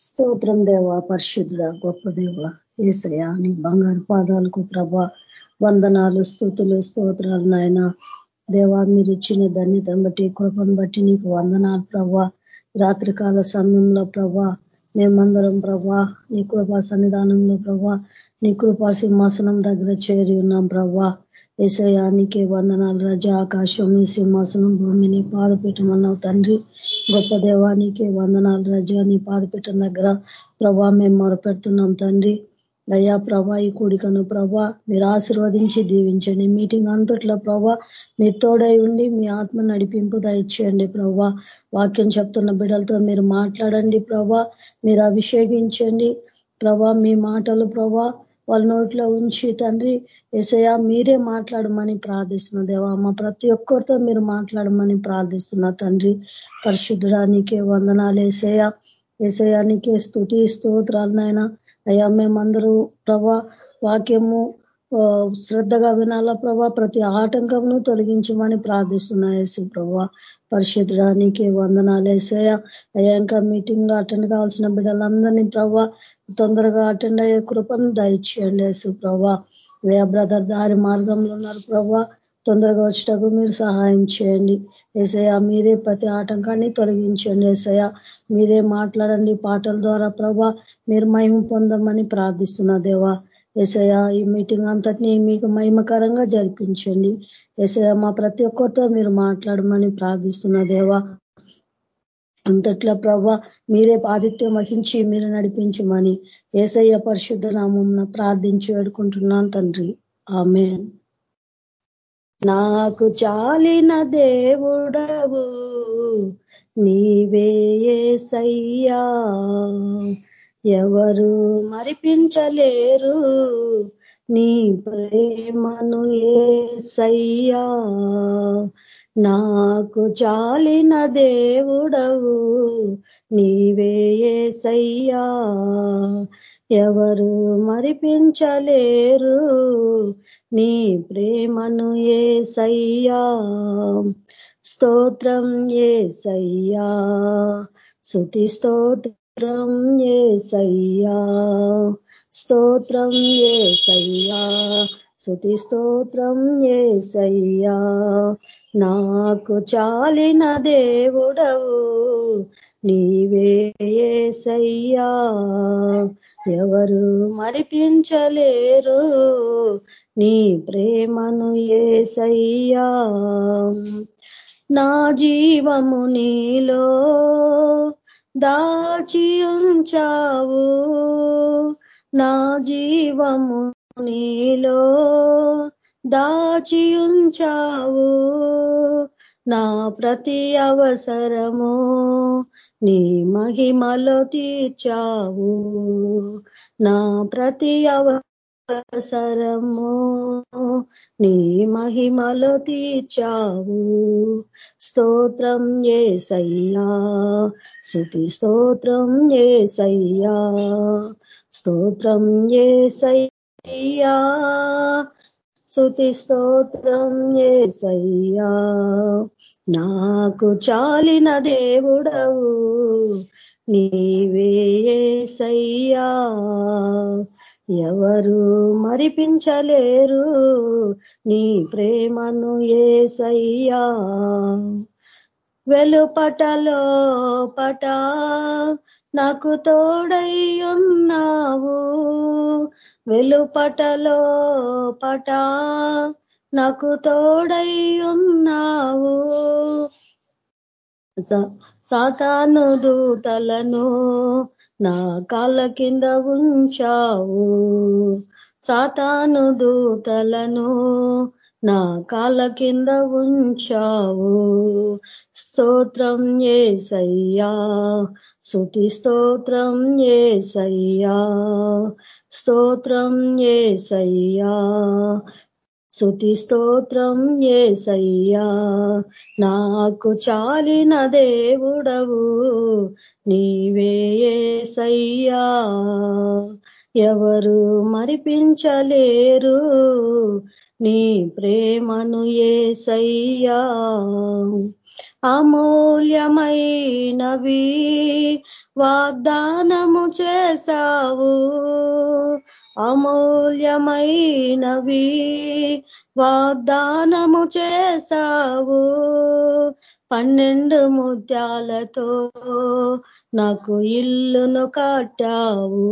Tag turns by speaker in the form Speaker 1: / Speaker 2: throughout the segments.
Speaker 1: స్తోత్రం దేవ పరిశుద్ధుడ గొప్ప దేవ ఏసయ నీ బంగారు పాదాలకు ప్రభ వందనాలు స్థుతులు స్తోత్రాలు నాయన. దేవా మీరు ఇచ్చిన ధన్యతను బట్టి కృపను బట్టి నీకు వందనాలు ప్రభా. రాత్రికాల సమయంలో ప్రభా మేమందరం ప్రభా నీ కృపా సన్నిధానంలో ప్రభా నీ కృపా సింహాసనం దగ్గర చేరి ఉన్నాం ప్రభా. ఏసయానికి వందనాలు రజ ఆకాశం నీ సింహాసనం భూమిని పాదపీఠమన్నావు తండ్రి. గొప్ప దేవానికి వందనాలు రజ నీ పాదపీఠం దగ్గర ప్రభా మేము మొరపెడుతున్నాం తండ్రి. దయా ప్రభా ఈ కూడికను ప్రభా మీరు ఆశీర్వదించి దీవించండి. మీటింగ్ అంతట్లో ప్రభా మీరు తోడై ఉండి మీ ఆత్మ నడిపింపు దయచేయండి ప్రభా. వాక్యం చెప్తున్న బిడ్డలతో మీరు మాట్లాడండి ప్రభా మీరు అభిషేకించండి ప్రభా మీ మాటలు ప్రభా వాళ్ళ నోట్లో ఉంచి తండ్రి ఏసయా మీరే మాట్లాడమని ప్రార్థిస్తున్న దేవా. మా ప్రతి ఒక్కరితో మీరు మాట్లాడమని ప్రార్థిస్తున్నా తండ్రి పరిశుద్ధుడానికే వందనాలు ఏసయ ఏసయానికే స్థుతి స్తోత్రాలు నాయన. అయ్యా మేమందరూ ప్రభా వాక్యము శ్రద్ధగా వినాలా ప్రభా. ప్రతి ఆటంకమును తొలగించమని ప్రార్థిస్తున్నా ఏసు ప్రభా. పరిశుద్ధడానికి వందనాలు వేసాయా అయ్యా ఇంకా మీటింగ్లో అటెండ్ కావాల్సిన బిడ్డలందరినీ ప్రభా తొందరగా అటెండ్ అయ్యే కృపను దయచేయండి యేసు ప్రభా. అయ్యా బ్రదర్ దారి మార్గంలో ఉన్నారు ప్రభా. తొందరగా వచ్చేటకు మీరు సహాయం చేయండి. ఏసయ మీరే ప్రతి ఆటంకాన్ని తొలగించండి. ఏసయ మీరే మాట్లాడండి. పాటల ద్వారా ప్రభా మీరు మహిమ పొందమని ప్రార్థిస్తున్నా దేవా. ఏసయ ఈ మీటింగ్ అంతటినీ మీకు మహిమకరంగా జరిపించండి. ఏసయ మా ప్రతి ఒక్కరితో మీరు మాట్లాడమని ప్రార్థిస్తున్న దేవా. అంతట్లో ప్రభా మీరే ఆదిత్యం వహించి మీరు నడిపించమని ఏసయ్య పరిశుద్ధ నామం ప్రార్థించి వేడుకుంటున్నాను తండ్రి. ఆమె నాకు చాలిన దేవుడవు నీవే సయ్యా ఎవరు మరిపించలేరు నీ ప్రేమను ఏసయ్యా. నాకు చాలిన దేవుడవు నీవే సయ్యా ఎవరు మరిపించలేరు. నీ ప్రేమను ఏ సయ్యా స్తోత్రం ఏ సయ్యా శుతి స్తోత్రం ఏ సయ్యా స్తోత్రం ఏ సయ్యా శుతి స్తోత్రం ఏసయ్యా. నాకు చాలిన దేవుడవు. నీవే ఏసయ్యా. ఎవరు మరిపించలేరు. నీ ప్రేమను ఏసయ్యా. నా జీవము నీలో దాచి ఉంచావు. నా జీవము నీలో దాచి ఉంచావు. నా ప్రతి అవసరము నీ మహిమలో తీర్చావు. నా ప్రతి అవసరము నీ మహిమలో తీర్చావు. స్తోత్రం ఏ సయ్యా శృతి స్తోత్రం ఏ సయ్యా స్తోత్రం ఏ సయ్యా శృతి స్తోత్రం ఏసయ్యా. నాకు చాలిన దేవుడవు నీవేసయ్యా ఎవరు మరిపించలేరు నీ ప్రేమను ఏసయ్యా. వెలుపటలో పట నాకు తోడై ఉన్నావు. వెలుపటలో పట నాకు తోడై ఉన్నావు. సాతాను దూతలను నా కాళ్ళ కింద ఉంచావు. సాతాను దూతలను నా కాళ్ళ కింద ఉంచావు. స్తోత్రం ఏసయ్యా. సయ్యా శృతి స్తోత్రం ఏసయ్యా. స్తోత్రం ఏసయ్యా. శృతి స్తోత్రం ఏసయ్యా. నాకు చాలిన దేవుడవు నీవే ఏసయ్యా. ఎవరు మరిపించలేరు. నీ ప్రేమను ఏసయ్యా. అమూల్యమైనవి వాగ్దానము చేశావు. అమూల్యమైనవి వాగ్దానము చేశావు. పన్నెండు ముత్యాలతో నాకు ఇల్లును కట్టావు.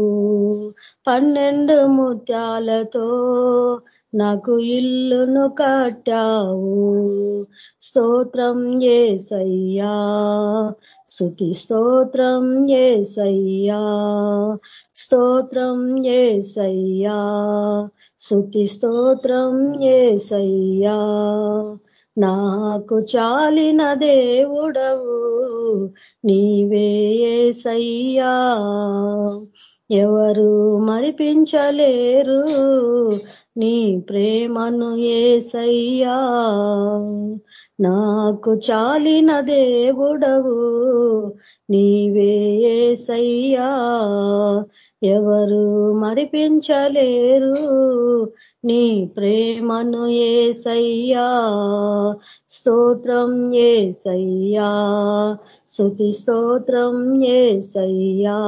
Speaker 1: పన్నెండు ముత్యాలతో నాకు ఇల్లును కట్టావు. స్తోత్రం ఏసయ్యా. శుతి స్తోత్రం ఏసయ్యా. స్తోత్రం ఏసయ్యా. శుతి స్తోత్రం ఏసయ్యా. నాకు చాలిన దేవుడవు నీవే ఏసయ్యా. ఎవరు మరిపించలేరు. నీ ప్రేమను ఏసయ్యా. నాకు చాలిన దేవుడవు నీవే ఏసయ్యా. ఎవరు మరిపించలేరు నీ ప్రేమను ఏసయ్యా. స్తోత్రం ఏసయ్యా. శుతి స్తోత్రం ఏసయ్యా.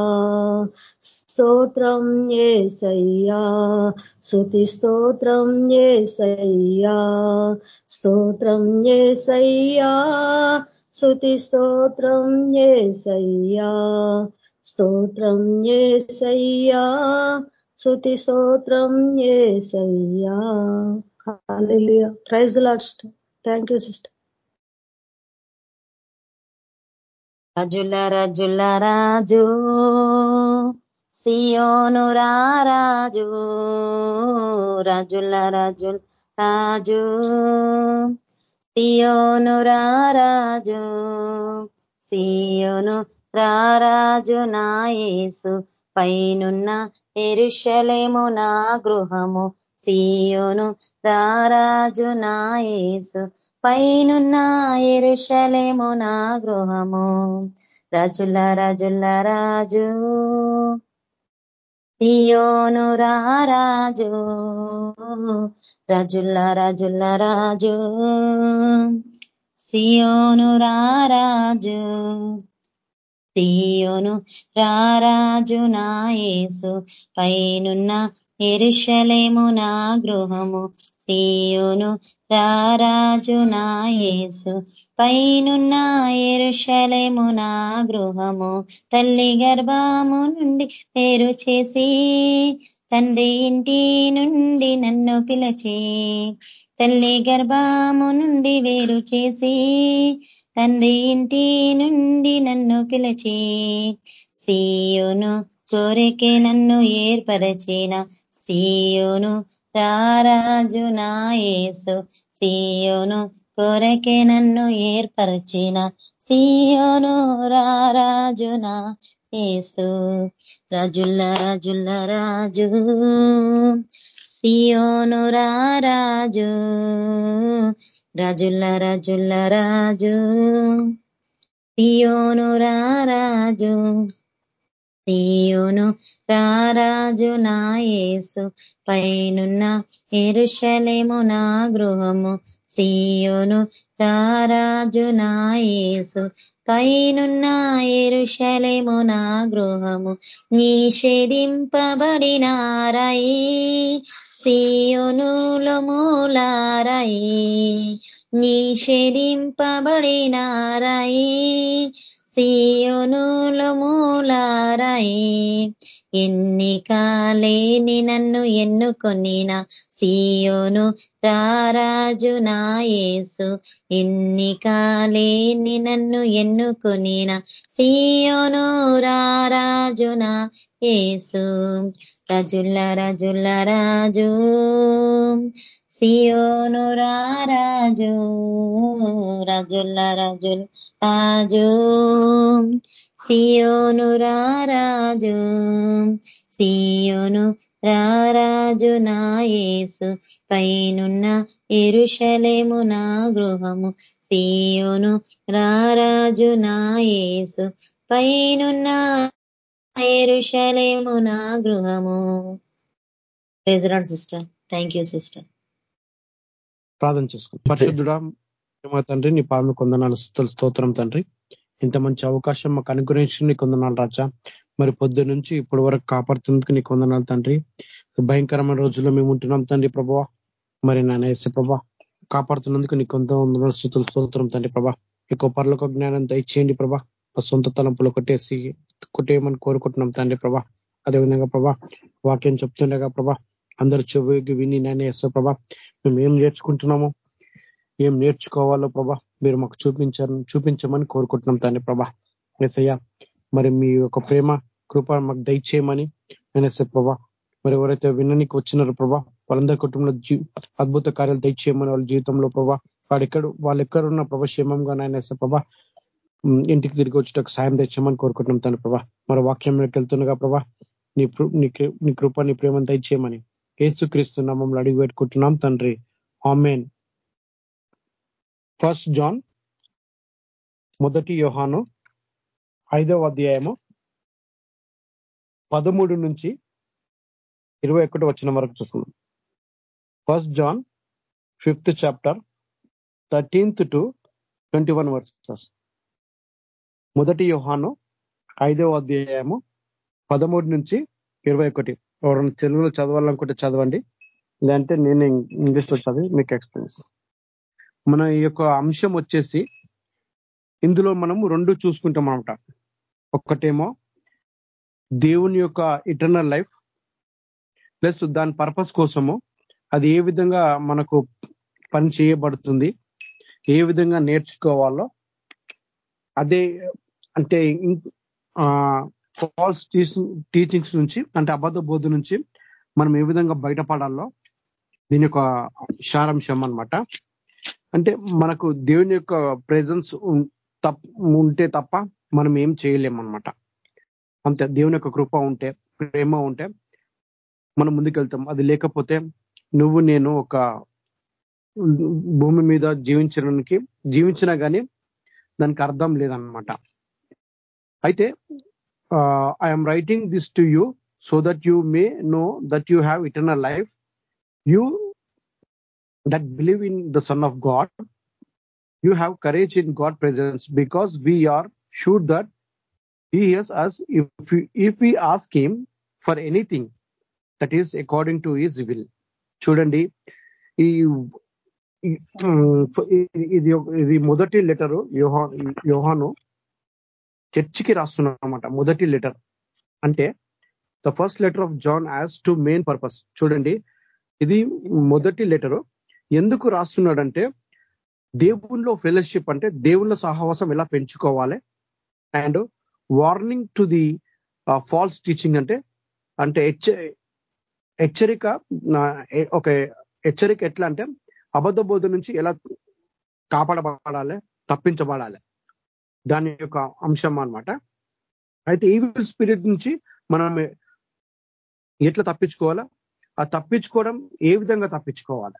Speaker 1: స్తోత్రం ఏసయ్యా. శృతి స్తోత్రం ఏసయ్యా. స్తోత్రం ఏసయ్యా. శృతి స్తోత్రం ఏసయ్యా. స్తోత్రం ఏసయ్యా. శృతి స్తోత్రం Yesayya. Praise last thank you sister
Speaker 2: రాజుల రాజుల రాజు. సియోను రాజు రజుల రజుల రాజు. సియోను రాజు సియోను రారాజు నాయసు పైనున్న ఎరుషలేము నా గృహము సియోను రారాజు నాయసు పైనున్న ఎరుషలేము నా గృహము రజుల రజుల రాజు. సియోను రారాజు రజుల్ల రజుల్ల రాజు. సియోను రారాజు సియోను రారాజు నాయసు పైనున్న ఎరుషలేము నా గృహము సియోను రారాజు నాయసు పైనున్న ఎరుషలేము నా గృహము. తల్లి గర్భము నుండి పేరు చేసి తండ్రి ఇంటి నుండి నన్ను పిలచి తల్లి గర్భము నుండి వేరు చేసి తండ్రి ఇంటి నుండి నన్ను పిలచి సీయోను కోరికే నన్ను ఏర్పరచిన సీయోను రారాజు నాయసు సీయోను కొరకే నన్ను ఏర్పరచిన. సీయోను రారాజు నా ఏసు రాజుల్ల రాజుల్ల రాజు. సియోను రాజు రాజుల్ల రాజుల్ల రాజు. సియోను రాజు సీయోను రారాజు నాయసు పైనున్న ఎరుషలేము నా గృహము. సీయోను రారాజు నాయసు పైనున్న ఎరుషలేము నా గృహము. నిషేధింపబడినారాయి సియోనులో మూలారాయి నిషేధింపబడినారాయి సియోనులో మూలారాయి ఎన్నికాలేని నన్ను ఎన్నుకొనిన. సియోను రారాజు నాయేసు ఎన్నికాలేని నన్ను ఎన్నుకొనిన. సియోను రారాజు నా ఏసు రజుల్ల రజుల్ల రాజు. సియోను రాజు రజుల రజుల్ రాజు. సియోను రాజు సియోను రారాజు నాయేసు పైనున్న ఎరుషలేము నా గృహము సియోను రారాజు నాయేసు పైనున్న ఎరుషలేము నా గృహము. సిస్టర్. Thank you sister.
Speaker 3: ప్రార్థన చేసుకో పరిశుద్ధుడా మా తండ్రి నీ పాలన కొందనాలు స్తోత్రం తండ్రి. ఇంత మంచి అవకాశం మాకు అనుగ్రహించి నీ కొందనాలు రాజా. మరి పొద్దు నుంచి ఇప్పటి వరకు కాపాడుతుందుకు నీ కొందనాలు తండ్రి. భయంకరమైన రోజుల్లో మేము ఉంటున్నాం తండ్రి ప్రభా. మరి నాన్న ఎస్ఏ ప్రభా కాపాడుతున్నందుకు నీ కొంత స్థుతులు స్తోత్రం తండ్రి ప్రభా. ఎక్కువ పర్లకు జ్ఞానం దయచేయండి ప్రభా. సొంత తలంపులు కొట్టేసి కొట్టేయమని కోరుకుంటున్నాం తండ్రి ప్రభా. అదేవిధంగా ప్రభా వాక్యం చెప్తుండగా ప్రభా అందరు చెవి విని నేను ఎస్ఏ ప్రభా మేము ఏం నేర్చుకుంటున్నాము ఏం నేర్చుకోవాలో ప్రభా మీరు మాకు చూపించారు చూపించమని కోరుకుంటున్నాం తండ్రి ప్రభా. ఎసయ్య మరి మీ యొక్క ప్రేమ కృప మాకు దయచేయమని నేనేసే ప్రభా మరి ఎవరైతే విననికి వచ్చినారో ప్రభా వాళ్ళందరి కుటుంబంలో అద్భుత కార్యాలు దయచేయమని వాళ్ళ జీవితంలో ప్రభా వాడెక్కడ వాళ్ళు ఎక్కడున్న ప్రభా క్షేమంగా నాయనేసే ప్రభా ఇంటికి తిరిగి వచ్చేటకు సాయం తెచ్చామని కోరుకుంటున్నాం తండ్రి ప్రభా. మరి వాక్యంలోకి వెళ్తుండగా ప్రభా నీ నీ కృప నీ ప్రేమను దయచేయమని ఏసుక్రీస్తు నామంలో అడిగి పెట్టుకుంటున్నాం తండ్రి. ఆమెన్. ఫస్ట్ జాన్ మొదటి యోహాను ఐదవ అధ్యాయము పదమూడు నుంచి ఇరవై ఒకటి వచ్చిన వరకు చూస్తున్నాం first John fifth chapter thirteenth to twenty one verses మొదటి యోహాను ఐదవ అధ్యాయము పదమూడు నుంచి ఇరవై ఒకటి. ఎవరైనా తెలుగులో చదవాలనుకుంటే చదవండి. లేదంటే నేను ఇంగ్లీష్లో చదివి మీకు ఎక్స్ప్లెయిన్ మన యొక్క అంశం వచ్చేసి ఇందులో మనము రెండు చూసుకుంటాం అనమాట ఒక్కటేమో దేవుని యొక్క ఇటర్నల్ లైఫ్ ప్లస్ దాని పర్పస్ కోసము అది ఏ విధంగా మనకు పని చేయబడుతుంది ఏ విధంగా నేర్చుకోవాలో అదే అంటే ఫాల్స్ టీచింగ్స్ నుంచి అంటే అబద్ధ బోధ నుంచి మనం ఏ విధంగా బయటపడాలో దీని యొక్క సారాంశం అనమాట అంటే మనకు దేవుని యొక్క ప్రెజెన్స్ ఉంటే తప్ప మనం ఏం చేయలేమన్నమాట. అంతే దేవుని యొక్క కృప ఉంటే ప్రేమ ఉంటే మనం ముందుకెళ్తాం. అది లేకపోతే నువ్వు నేను ఒక భూమి మీద జీవించడానికి జీవించినా కానీ దానికి అర్థం లేదనమాట అయితే I'm writing this to you so that you may know that you have eternal life you that believe in the Son of God, you have courage in God's presence because we are sure that He hears us if we, if we ask Him for anything that is according to His will. చూడండి ఈ ఇది ఇది మొదటి letter యోహాను చర్చికి రాస్తున్నామన్నమాట మొదటి letter. అంటే the first letter of John has two main purpose చూడండి ఇది మొదటి లెటరు. ఎందుకు రాస్తున్నాడంటే దేవుల్లో ఫెలోషిప్ అంటే దేవుళ్ళ సహవాసం ఎలా పెంచుకోవాలి? And warning to the false teaching అంటే అంటే హెచ్చరిక ఒక హెచ్చరిక ఎట్లా అంటే అబద్ధ బోధ నుంచి ఎలా కాపాడబడాలి తప్పించబడాలి. దాని యొక్క అంశం అనమాట అయితే ఈవిల్ స్పిరిట్ నుంచి మనం ఎట్లా తప్పించుకోవాలా? ఆ తప్పించుకోవడం ఏ విధంగా తప్పించుకోవాలి?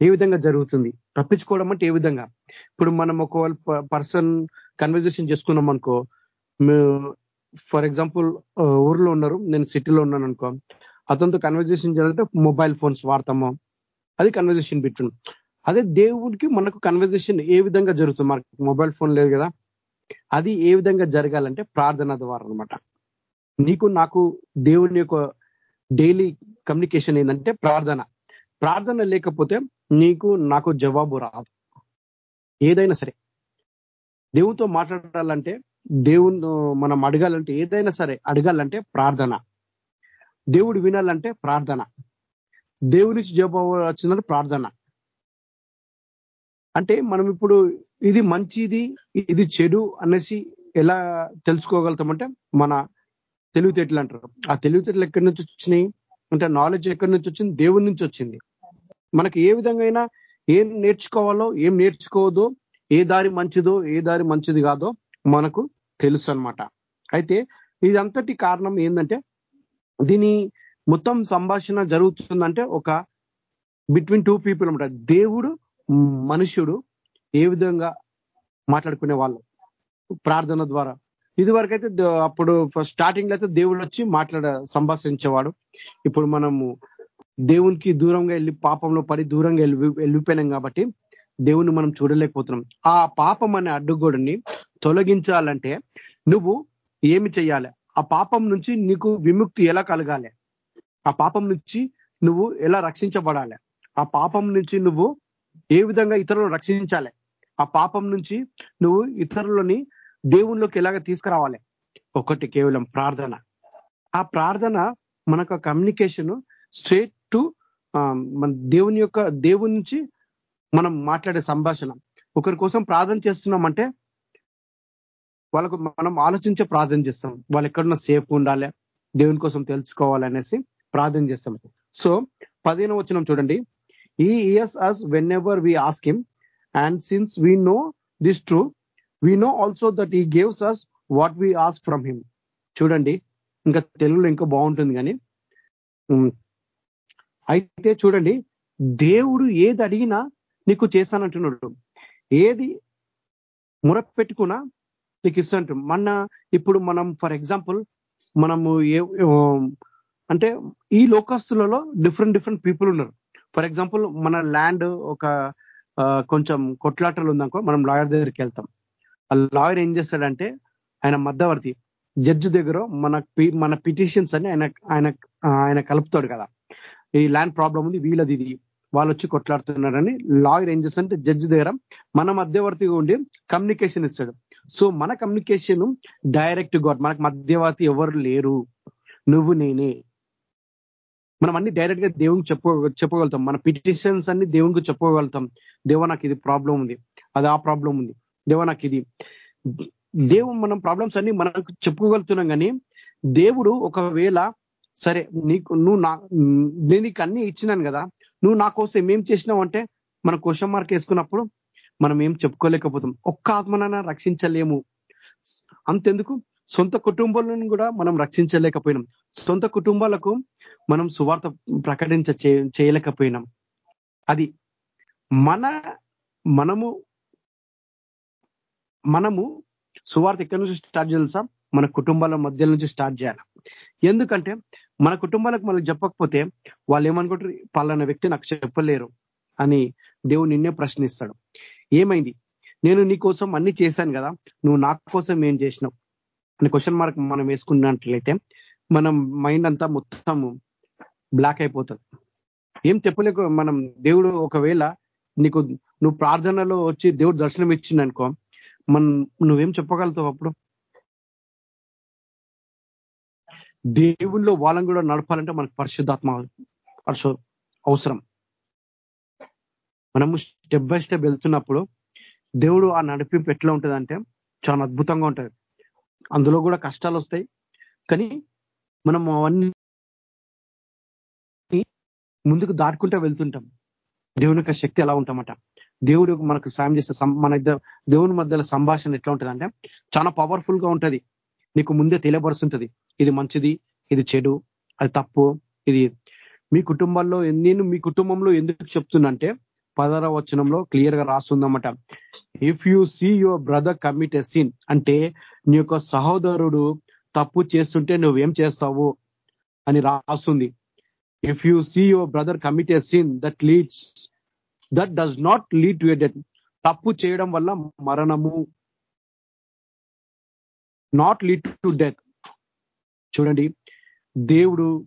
Speaker 3: ఏ విధంగా జరుగుతుంది? తప్పించుకోవడం అంటే ఏ విధంగా? ఇప్పుడు మనం ఒకవేళ పర్సన్ కన్వర్జేషన్ చేసుకున్నాం అనుకో ఫర్ ఎగ్జాంపుల్ ఊర్లో ఉన్నారు నేను సిటీలో ఉన్నాను అనుకో అతనితో కన్వర్జేషన్ చేయాలంటే మొబైల్ ఫోన్స్ వాడతాము. అది కన్వర్జేషన్ బిట్వీన్ అదే దేవుడికి మనకు కన్వర్జేషన్ ఏ విధంగా జరుగుతుంది? మనకు మొబైల్ ఫోన్ లేదు కదా. అది ఏ విధంగా జరగాలంటే ప్రార్థన ద్వారా అనమాట నీకు నాకు దేవుని యొక్క డైలీ కమ్యూనికేషన్ ఏంటంటే ప్రార్థన. ప్రార్థన లేకపోతే నీకు నాకు జవాబు రాదు. ఏదైనా సరే. దేవునితో మాట్లాడాలంటే దేవుని మనం అడగాలంటే ఏదైనా సరే అడగాలంటే ప్రార్థన. దేవుడు వినాలంటే ప్రార్థన. దేవుని జవాబు వచ్చిందంటే ప్రార్థన. అంటే మనం ఇప్పుడు ఇది మంచిది ఇది చెడు అనేసి ఎలా తెలుసుకోగలుగుతామంటే మన తెలివితేటలు అంటారు. ఆ తెలివితేటలు ఎక్కడి నుంచి వచ్చినాయి? అంటే నాలెడ్జ్ ఎక్కడి నుంచి వచ్చింది? దేవుడి నుంచి వచ్చింది. మనకి ఏ విధంగా ఏం నేర్చుకోవాలో ఏం నేర్చుకోవద్దో ఏ దారి మంచిదో ఏ దారి మంచిది కాదో మనకు తెలుసు అనమాట అయితే ఇదంతటి కారణం ఏంటంటే దీని మొత్తం సంభాషణ జరుగుతుందంటే ఒక బిట్వీన్ టూ పీపుల్ అనమాట దేవుడు మనుష్యుడు ఏ విధంగా మాట్లాడుకునే వాళ్ళు? ప్రార్థన ద్వారా. ఇది వరకైతే అప్పుడు స్టార్టింగ్లో అయితే దేవుడు వచ్చి మాట్లాడ సంభాషించేవాడు. ఇప్పుడు మనము దేవునికి దూరంగా వెళ్ళి పాపంలో పడి దూరంగా వెళ్ళి వెళ్ళిపోయినాం కాబట్టి దేవుని మనం చూడలేకపోతున్నాం. ఆ పాపం అనే అడ్డుగోడిని తొలగించాలంటే నువ్వు ఏమి చేయాలి ఆ పాపం నుంచి నీకు విముక్తి ఎలా కలగాలి? ఆ పాపం నుంచి నువ్వు ఎలా రక్షించబడాలి? ఆ పాపం నుంచి నువ్వు ఏ విధంగా ఇతరులను రక్షించాలి? ఆ పాపం నుంచి నువ్వు ఇతరులని దేవుళ్ళకి ఎలాగ తీసుకురావాలి? ఒకటి కేవలం ప్రార్థన. ఆ ప్రార్థన మనకు కమ్యూనికేషన్ స్ట్రేట్ టు మన దేవుని యొక్క దేవుని నుంచి మనం మాట్లాడే సంభాషణ. ఒకరి కోసం ప్రార్థన చేస్తున్నామంటే వాళ్ళకు మనం ఆలోచించే ప్రార్థన చేస్తాం. వాళ్ళు ఎక్కడున్నా సేఫ్ ఉండాలి. దేవుని కోసం తెలుసుకోవాలనేసి ప్రార్థన చేస్తాం. సో పదిహేను వచ్చిన చూడండి. He hears us whenever we ask him and since we know this true we know also that he gives us what we ask from him చూడండి ఇంకా తెలుగులో ఇంకా బాగుంటుంది కానీ. అయితే చూడండి దేవుడు ఏది అడిగినా నీకు చేశానంటున్నాడు. ఏది మురపెట్టుకున్నా నీకు ఇస్తాంటు మన ఇప్పుడు మనం ఫర్ ఎగ్జాంపుల్ మనము ఏ అంటే ఈ లోకస్తులలో డిఫరెంట్ డిఫరెంట్ పీపుల్ ఉన్నారు. ఫర్ ఎగ్జాంపుల్ మన ల్యాండ్ ఒక కొంచెం కొట్లాటలు ఉందనుకో మనం లాయర్ దగ్గరికి వెళ్తాం. ఆ లాయర్ ఏం చేస్తాడంటే ఆయన మధ్యవర్తి జడ్జి దగ్గర మన మన పిటిషన్స్ అని ఆయన ఆయన ఆయన కలుపుతాడు కదా. ఈ ల్యాండ్ ప్రాబ్లం ఉంది వీళ్ళది ఇది వాళ్ళు వచ్చి కొట్లాడుతున్నారని లాయర్ ఏం చేస్తాడంటే జడ్జి దగ్గర మన మధ్యవర్తిగా ఉండి కమ్యూనికేషన్ ఇస్తాడు. సో మన కమ్యూనికేషన్ డైరెక్ట్ గాడ్ మనకు మధ్యవర్తి ఎవరు లేరు. నువ్వు నేనే. మనం అన్ని డైరెక్ట్గా దేవునికి చెప్ప చెప్పగలుగుతాం. మన పిటిషన్స్ అన్ని దేవునికి చెప్పుకోగలుగుతాం దేవ నాకు ఇది ప్రాబ్లం ఉంది. అది ఆ ప్రాబ్లం ఉంది. దేవ నాకు ఇది. దేవుడు మనం ప్రాబ్లమ్స్ అన్ని మనకు చెప్పుకోగలుగుతున్నాం కానీ దేవుడు ఒకవేళ సరే నీకు నువ్వు నా నేను నీకు అన్ని ఇచ్చినాను కదా నువ్వు నా కోసం ఏం చేసినావు అంటే మన క్వశ్చన్ మార్క్ వేసుకున్నప్పుడు మనం ఏం చెప్పుకోలేకపోతాం. ఒక్క ఆత్మనైనా రక్షించలేము. అంతెందుకు? సొంత కుటుంబాలను కూడా మనం రక్షించలేకపోయినాం. సొంత కుటుంబాలకు మనం సువార్త ప్రకటించ చేయలేకపోయినాం. అది మన మనము మనము సువార్త ఎక్కడి నుంచి స్టార్ట్ చేయాల్సా మన కుటుంబాల మధ్య నుంచి స్టార్ట్ చేయాలి. ఎందుకంటే మన కుటుంబాలకు మనం చెప్పకపోతే వాళ్ళు ఏమనుకుంటారు? పలానా వ్యక్తి నాకు చెప్పలేరు అని దేవుడు నిన్నే ప్రశ్నిస్తాడు. ఏమైంది? నేను నీ కోసం అన్ని చేశాను కదా నువ్వు నా కోసం ఏం చేసినావు? అని క్వశ్చన్ మార్క్ మనం వేసుకున్నట్లయితే మనం మైండ్ అంతా మొత్తం బ్లాక్ అయిపోతుంది. ఏం చెప్పలేక మనం దేవుడు ఒకవేళ నీకు నువ్వు ప్రార్థనలో వచ్చి దేవుడు దర్శనం ఇచ్చిందనుకో మనం నువ్వేం చెప్పగలుగుతావు అప్పుడు? దేవుల్లో వాళ్ళని కూడా నడపాలంటే మనకు పరిశుద్ధాత్మ పరిశు అవసరం. మనము స్టెప్ బై స్టెప్ వెళ్తున్నప్పుడు దేవుడు ఆ నడిపింపు ఎట్లా ఉంటుందంటే చాలా అద్భుతంగా ఉంటుంది. అందులో కూడా కష్టాలు వస్తాయి కానీ మనం అవన్నీ ముందుకు దాటుకుంటూ వెళ్తుంటాం. దేవుని యొక్క శక్తి ఎలా ఉంటామట. దేవుడు మనకు సాయం చేస్తే మన ఇద్దరు దేవుని మధ్యలో సంభాషణ ఎట్లా ఉంటుందంటే చాలా పవర్ఫుల్గా ఉంటది. నీకు ముందే తెలియపరుస్తుంటది. ఇది మంచిది ఇది చెడు అది తప్పు ఇది మీ కుటుంబాల్లో నేను మీ కుటుంబంలో ఎందుకు చెప్తున్నంటే పదర వచనంలో క్లియర్గా రాస్తుందన్నమాట if you see your brother commit a sin అంటే నీ యొక్క సహోదరుడు తప్పు చేస్తుంటే నువ్వేం చేస్తావు అని రాస్తుంది. If you see your brother commit a sin that leads that does not lead to death తప్పు చేయడం వల్ల మరణము నాట్ లీడ్ టు డెత్ చూడండి దేవుడు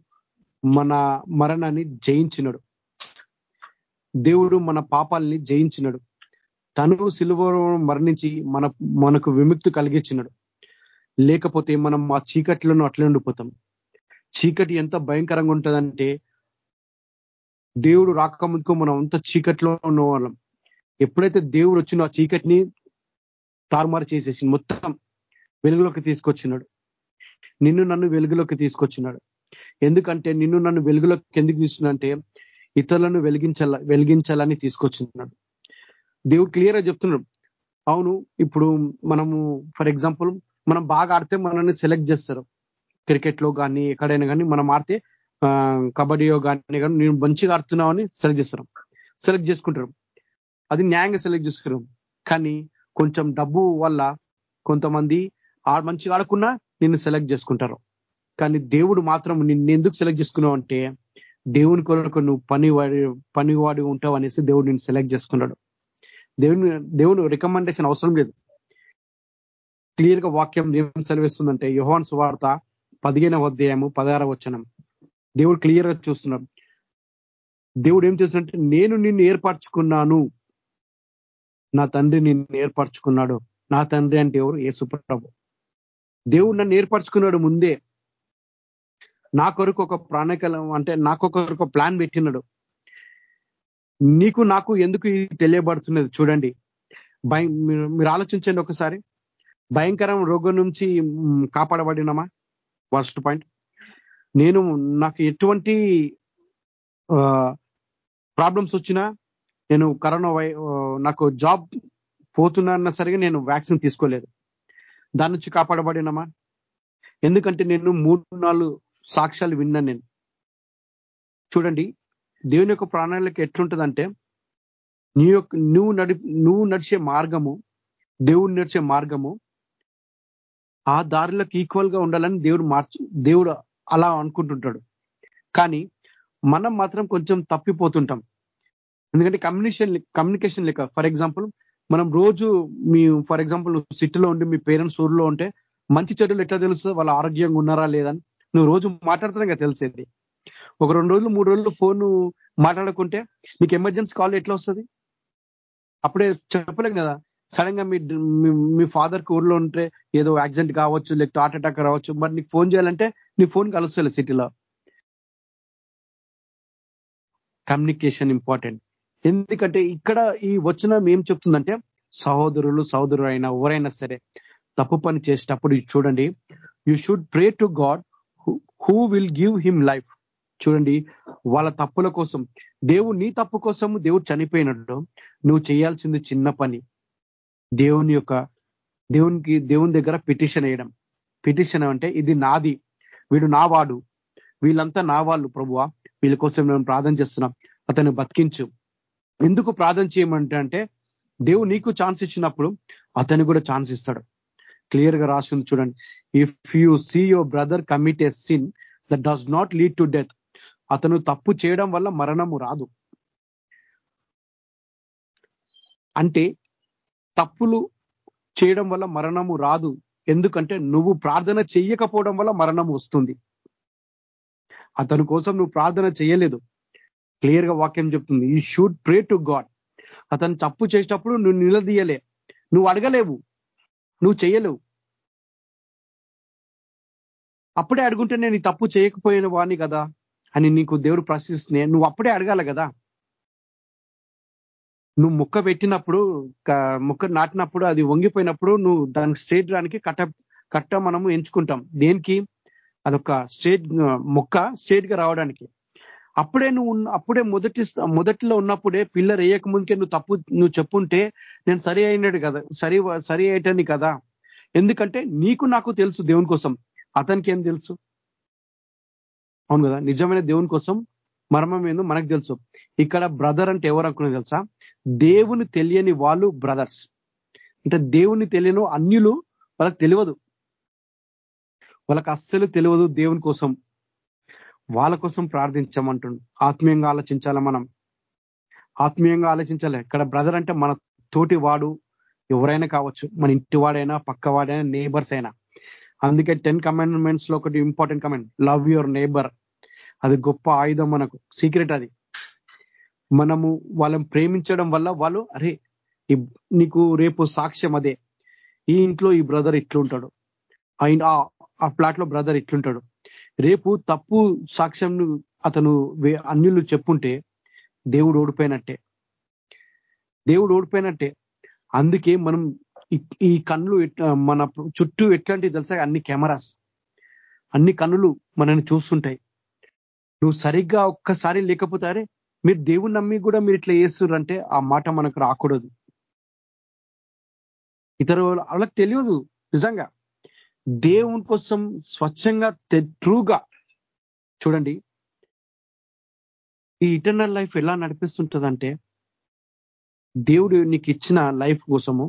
Speaker 3: మన మరణాన్ని జయించినడు. దేవుడు మన పాపాలని జయించినడు. తను సిలువ మరణించి మన మనకు విముక్తి కలిగించినాడు లేకపోతే మనం ఆ చీకట్లను అట్లే ఉండిపోతాం. చీకటి ఎంత భయంకరంగా ఉంటుందంటే దేవుడు రాకముందుకు మనం అంత చీకట్లో ఉన్న వాళ్ళం ఎప్పుడైతే దేవుడు వచ్చిన ఆ చీకటిని తారుమారు చేసేసి మొత్తం వెలుగులోకి తీసుకొచ్చినాడు. నిన్ను నన్ను వెలుగులోకి తీసుకొచ్చినాడు. ఎందుకంటే నిన్ను నన్ను వెలుగులోకి ఎందుకు తీసుకున్నంటే ఇతరులను వెలిగించాల వెలిగించాలని తీసుకొచ్చినాడు. దేవుడు క్లియర్గా చెప్తున్నాడు. అవును ఇప్పుడు మనము ఫర్ ఎగ్జాంపుల్ మనం బాగా ఆడితే మనల్ని సెలెక్ట్ చేస్తారు. క్రికెట్లో కానీ ఎక్కడైనా కానీ మనం ఆడితే కబడ్డీయో కానీ కానీ నేను మంచిగా ఆడుతున్నామని సెలెక్ట్ చేస్తున్నాం సెలెక్ట్ చేసుకుంటారు. అది న్యాయంగా సెలెక్ట్ చేసుకున్నాం కానీ కొంచెం డబ్బు వల్ల కొంతమంది మంచిగా ఆడకున్నా నిన్ను సెలెక్ట్ చేసుకుంటారు. కానీ దేవుడు మాత్రం నిన్ను ఎందుకు సెలెక్ట్ చేసుకున్నావు అంటే దేవుని కొరకు నువ్వు పని వాడి పని ఉంటావు అనేసి దేవుడు నిన్ను సెలెక్ట్ చేసుకున్నాడు. దేవుని దేవుని రికమెండేషన్ అవసరం లేదు. క్లియర్గా వాక్యం ఏం సెలవిస్తుందంటే యుహాన్ సువార్త పదిహేనవ అధ్యాయము పదహార వచనం. దేవుడు క్లియర్గా చూస్తున్నాడు. దేవుడు ఏం చేస్తున్నట్టే నేను నిన్ను ఏర్పరచుకున్నాను. నా తండ్రి నిన్ను ఏర్పరచుకున్నాడు. నా తండ్రి అంటే ఎవరు? యేసుప్రభు దేవుడు నన్ను ఏర్పరచుకున్నాడు ముందే. నా కొరకు ఒక ప్రాణకలం అంటే నాకొక ప్లాన్ పెట్టినాడు నీకు నాకు ఎందుకు తెలియబడుతున్నది? చూడండి. భయం మీరు ఆలోచించండి ఒకసారి. భయంకరం రోగం నుంచి కాపాడబడినమా? ఫస్ట్ పాయింట్ నేను నాకు ఎటువంటి ప్రాబ్లమ్స్ వచ్చినా నేను కరోనా నాకు జాబ్ పోతున్నా సరిగా నేను వ్యాక్సిన్ తీసుకోలేదు. దాని నుంచి కాపాడబడినమా? ఎందుకంటే నేను మూడు నాలుగు సాక్ష్యాలు విన్నాను నేను. చూడండి. దేవుని యొక్క ప్రాణాలకు ఎట్లుంటుందంటే నీ యొక్క నువ్వు నడి నువ్వు నడిచే మార్గము దేవుడు నడిచే మార్గము ఆ దారిలోకి ఈక్వల్గా ఉండాలని దేవుడు మార్చు దేవుడు అలా అనుకుంటుంటాడు. కానీ మనం మాత్రం కొంచెం తప్పిపోతుంటాం. ఎందుకంటే కమ్యూనికేషన్ కమ్యూనికేషన్ లెక్క ఫర్ ఎగ్జాంపుల్ మనం రోజు మీ ఫర్ ఎగ్జాంపుల్ సిటీలో ఉండి మీ పేరెంట్స్ ఊర్లో ఉంటే మంచి చెడులు ఎట్లా తెలుసు వాళ్ళ ఆరోగ్యంగా ఉన్నారా లేదని నువ్వు రోజు మాట్లాడుతున్నాగా కదా తెలిసేది. ఒక రెండు రోజులు మూడు రోజులు ఫోన్ మాట్లాడుకుంటే మీకు ఎమర్జెన్సీ కాల్ ఎట్లా వస్తుంది? అప్పుడే చెప్పలేం కదా. సడన్గా మీ మీ ఫాదర్కి ఊర్లో ఉంటే ఏదో యాక్సిడెంట్ కావచ్చు లేకపోతే హార్ట్ అటాక్ రావచ్చు మరి నీకు ఫోన్ చేయాలంటే నీ ఫోన్ కలుస్తుంది సిటీలో. Communication important. ఎందుకంటే ఇక్కడ ఈ వచనం ఏం చెప్తుందంటే సహోదరులు సహోదరులు అయినా ఎవరైనా సరే తప్పు పని చేసేటప్పుడు చూడండి. You should pray to God who will give him life చూడండి వాళ్ళ తప్పుల కోసం. దేవుడు నీ తప్పు కోసం దేవుడు చనిపోయినట్టు నువ్వు చేయాల్సింది చిన్న పని. దేవుని యొక్క దేవునికి దేవుని దగ్గర పిటిషన్ వేయడం. పిటిషన్ అంటే ఇది నాది. వీడు నావాడు వీళ్ళంతా నా వాళ్ళు ప్రభువ. వీళ్ళ కోసం మేము ప్రార్థన చేస్తున్నాం. అతను బతికించు. ఎందుకు ప్రార్థన చేయమంటే అంటే దేవుడు నీకు ఛాన్స్ ఇచ్చినప్పుడు అతను కూడా ఛాన్స్ ఇస్తాడు. క్లియర్గా రాసింది చూడండి. If you see your brother commit a sin that does not lead to death అతను తప్పు చేయడం వల్ల మరణము రాదు. అంటే తప్పులు చేయడం వల్ల మరణము రాదు. ఎందుకంటే నువ్వు ప్రార్థన చెయ్యకపోవడం వల్ల మరణం వస్తుంది. అతని కోసం నువ్వు ప్రార్థన చేయలేదు క్లియర్గా వాక్యం చెప్తుంది. You should pray to God అతను తప్పు చేసేటప్పుడు నువ్వు నిలదీయలే. నువ్వు అడగలేవు. నువ్వు చేయలేవు అప్పుడే అడుగుంటే నేను తప్పు చేయకపోయిన వాణ్ణి కదా? అని నీకు దేవుడు ప్రశ్నిస్తున్నాయి నువ్వు అప్పుడే అడగాల కదా. నువ్వు ముక్క పెట్టినప్పుడు ముక్క నాటినప్పుడు అది వంగిపోయినప్పుడు నువ్వు దానికి స్ట్రేట్ రానికి కట్ట కట్ట మనము ఎంచుకుంటాం. దేనికి? అదొక స్ట్రేట్ మొక్క స్ట్రేట్గా రావడానికి. అప్పుడే నువ్వు అప్పుడే మొదటి మొదటిలో ఉన్నప్పుడే పిల్లర్ వేయక ముందుకే నువ్వు తప్పు నువ్వు చెప్పుంటే నేను సరి అయినాడు కదా సరి సరి అయ్యేటని కదా. ఎందుకంటే నీకు నాకు తెలుసు దేవుని కోసం. అతనికి ఏం తెలుసు? అవును కదా? నిజమైన దేవుని కోసం మర్మం ఏందో మనకు తెలుసు. ఇక్కడ బ్రదర్ అంటే ఎవరు అనుకునే తెలుసా? దేవుని తెలియని వాళ్ళు బ్రదర్స్ అంటే దేవుని తెలియని అన్యులు వాళ్ళకి తెలియదు. వాళ్ళకి అస్సలు తెలియదు దేవుని కోసం. వాళ్ళ కోసం ప్రార్థించమంటుండు. ఆత్మీయంగా ఆలోచించాలి మనం? ఆత్మీయంగా ఆలోచించాలి. ఇక్కడ బ్రదర్ అంటే మన తోటి వాడు ఎవరైనా కావచ్చు. మన ఇంటి వాడైనా పక్క వాడైనా నేబర్స్ అయినా. అందుకే టెన్ కమాండ్మెంట్స్లో ఒకటి important command love your neighbour అది గొప్ప ఆయుధం మనకు సీక్రెట్ అది. మనము వాళ్ళని ప్రేమించడం వల్ల వాళ్ళు అరే నీకు రేపు సాక్ష్యం అదే. ఈ ఇంట్లో ఈ బ్రదర్ ఇట్లుంటాడు. ఆ ప్లాట్లో బ్రదర్ ఇట్లుంటాడు. రేపు తప్పు సాక్ష్యం అతను అన్యులు చెప్పుంటే దేవుడు ఓడిపోయినట్టే. దేవుడు ఓడిపోయినట్టే. అందుకే మనం ఈ కన్నులు మన చుట్టూ ఎట్లాంటివి తెలుసా? అన్ని కెమెరాస్. అన్ని కన్నులు మనని చూస్తుంటాయి. నువ్వు సరిగ్గా ఒక్కసారి లేకపోతే అరే మీరు దేవుని నమ్మి కూడా మీరు ఇట్లా చేస్తున్నారంటే ఆ మాట మనకు రాకూడదు. ఇతర వాళ్ళకి తెలియదు నిజంగా. దేవుని కోసం స్వచ్ఛంగా ట్రూగా చూడండి. ఈ ఇటర్నల్ లైఫ్ ఎలా నడిపిస్తుంటుందంటే దేవుడు నీకు ఇచ్చిన లైఫ్ కోసము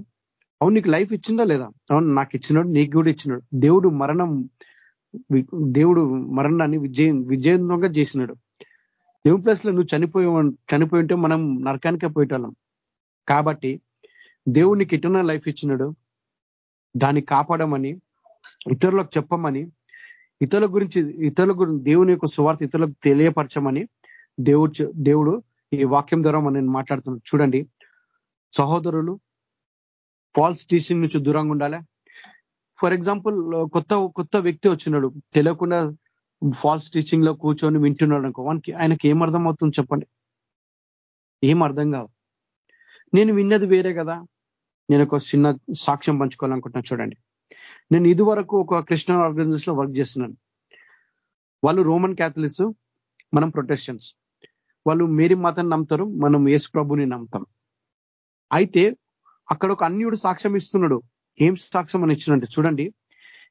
Speaker 3: అవును నీకు లైఫ్ ఇచ్చిందా లేదా? అవును నాకు ఇచ్చినాడు నీకు కూడా ఇచ్చినాడు. దేవుడు మరణం దేవుడు మరణాన్ని విజయం విజయంగా చేసినాడు. దేవుని ప్లేస్లో నువ్వు చనిపోయి చనిపోయి ఉంటే మనం నరకానికే పోయేటోళ్ళం. కాబట్టి దేవునికి ఇటర్నల్ లైఫ్ ఇచ్చినాడు. దాన్ని కాపాడమని ఇతరులకు చెప్పమని ఇతరుల గురించి ఇతరుల గురించి దేవుని యొక్క సువార్త ఇతరులకు తెలియపరచమని దేవుడు దేవుడు ఈ వాక్యం ద్వారా మనం మాట్లాడుతున్నాడు. చూడండి సహోదరులు ఫాల్స్ టీచింగ్ నుంచి దూరంగా ఉండాలి? ఫర్ ఎగ్జాంపుల్ కొత్త కొత్త వ్యక్తి వచ్చినాడు. తెలియకుండా ఫాల్స్ టీచింగ్లో కూర్చొని వింటున్నాడు అనుకో వానికి ఆయనకి ఏం అర్థం అవుతుంది చెప్పండి? ఏం అర్థం కాదు. నేను విన్నది వేరే కదా. నేను ఒక చిన్న సాక్ష్యం పంచుకోవాలనుకుంటున్నా చూడండి. నేను ఇది వరకు ఒక క్రిస్టియన్ ఆర్గనైజేషన్లో వర్క్ చేస్తున్నాను. వాళ్ళు రోమన్ క్యాథలిక్స్ మనం ప్రొటెక్షన్స్ వాళ్ళు మేరీ మాతను నమ్ముతారు మనం యేసు ప్రభుని నమ్ముతాం. అయితే అక్కడ ఒక అన్యుడు సాక్ష్యం ఇస్తున్నాడు. ఏం సాక్ష్యం అని ఇచ్చినంటే చూడండి.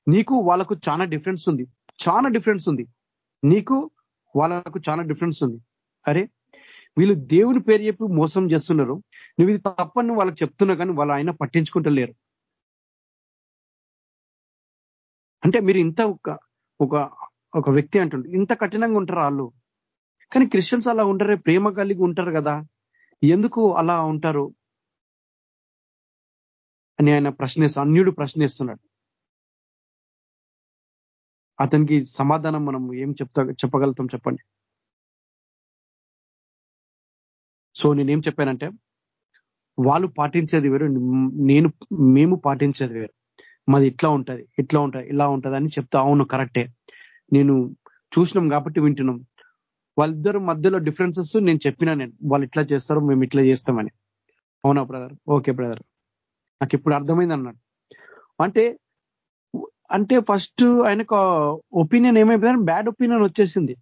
Speaker 3: నీకు వాళ్ళకు చాలా డిఫరెన్స్ ఉంది. చాలా డిఫరెన్స్ ఉంది. నీకు వాళ్ళకు చాలా డిఫరెన్స్ ఉంది. అరే వీళ్ళు దేవుని పేరు చెప్పి మోసం చేస్తున్నారు. నువ్వు ఇది తప్పని వాళ్ళకి చెప్తున్నా కానీ వాళ్ళు ఆయన పట్టించుకుంటలేరు అంటే మీరు ఇంత ఒక ఒక ఒక వ్యక్తి అంటుండ్రు ఇంత కఠినంగా ఉంటారు వాళ్ళు? కానీ క్రిస్టియన్స్ అలా ఉంటారే ప్రేమ కలిగి ఉంటారు కదా. ఎందుకు అలా ఉంటారు? అని ఆయన ప్రశ్నిస్తు అన్యుడు ప్రశ్నిస్తున్నాడు. అతనికి సమాధానం మనం ఏం చెప్తా చెప్పగలుగుతాం చెప్పండి. సో నేనేం చెప్పానంటే వాళ్ళు పాటించేది వేరు నేను మేము పాటించేది వేరు. మాది ఇట్లా ఉంటుంది ఇట్లా ఉంటది ఇలా ఉంటది అని చెప్తా అవును కరెక్టే. నేను చూసినాం కాబట్టి వింటున్నాం. వాళ్ళిద్దరు మధ్యలో డిఫరెన్సెస్ నేను చెప్పినా నేను వాళ్ళు ఇట్లా చేస్తారు మేము ఇట్లా చేస్తామని. అవునా బ్రదర్? Okay brother. నాకు ఇప్పుడు అర్థమైంది అన్నాడు అంటే అంటే ఫస్ట్ ఆయనకు ఒపీనియన్ ఏమైపోయింది బ్యాడ్ ఒపీనియన్ వచ్చేసింది.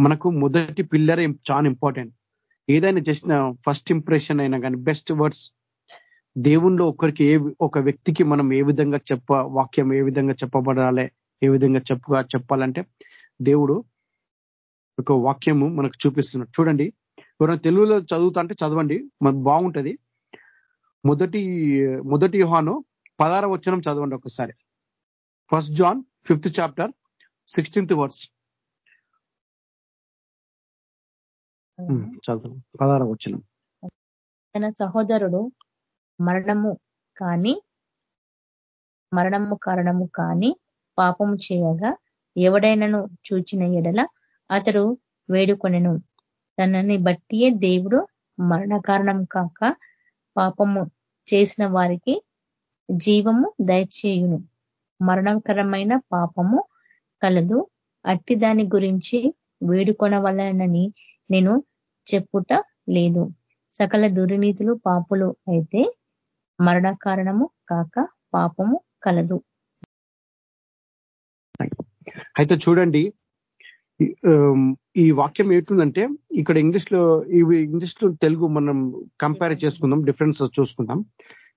Speaker 3: మనకు మొదటి పిల్లర్ చాలా ఇంపార్టెంట్ ఏదైనా జస్ట్ ఫస్ట్ ఇంప్రెషన్ అయినా కానీ బెస్ట్ వర్డ్స్ దేవుణ్ణిలో ఒకరికి ఏ ఒక వ్యక్తికి మనం ఏ విధంగా చెప్ప వాక్యం ఏ విధంగా చెప్పబడాలి ఏ విధంగా చెప్ప చెప్పాలంటే దేవుడు ఒక వాక్యము మనకు చూపిస్తున్నాడు. చూడండి. ఎవరైనా తెలుగులో చదువుతా అంటే చదవండి. బాగుంటుంది బాగుంటది. మొదటి మొదటి యుహాను పదార వచనం చదవండి ఒకసారి. First John fifth chapter sixteenth words చదువు. పదార వచనం.
Speaker 4: తన సహోదరుడు మరణము కాని మరణము కారణము కాని పాపము చేయగా ఎవడైనను చూచిన ఎడల అతడు వేడుకొనెను. తనని బట్టియే దేవుడు మరణ కారణం కాక పాపము చేసిన వారికి జీవము దయచేయును. మరణకరమైన పాపము కలదు. అట్టి దాని గురించి వేడుకొనవలనని నేను చెప్పుట లేదు. సకల దుర్నీతులు పాపులు అయితే మరణ కారణము కాక పాపము కలదు.
Speaker 3: అయితే చూడండి ఈ వాక్యం ఏంటుందంటే ఇక్కడ ఇంగ్లీష్లో ఇవి ఇంగ్లీష్లో తెలుగు మనం కంపేర్ చేసుకుందాం డిఫరెన్స్ చూసుకుందాం.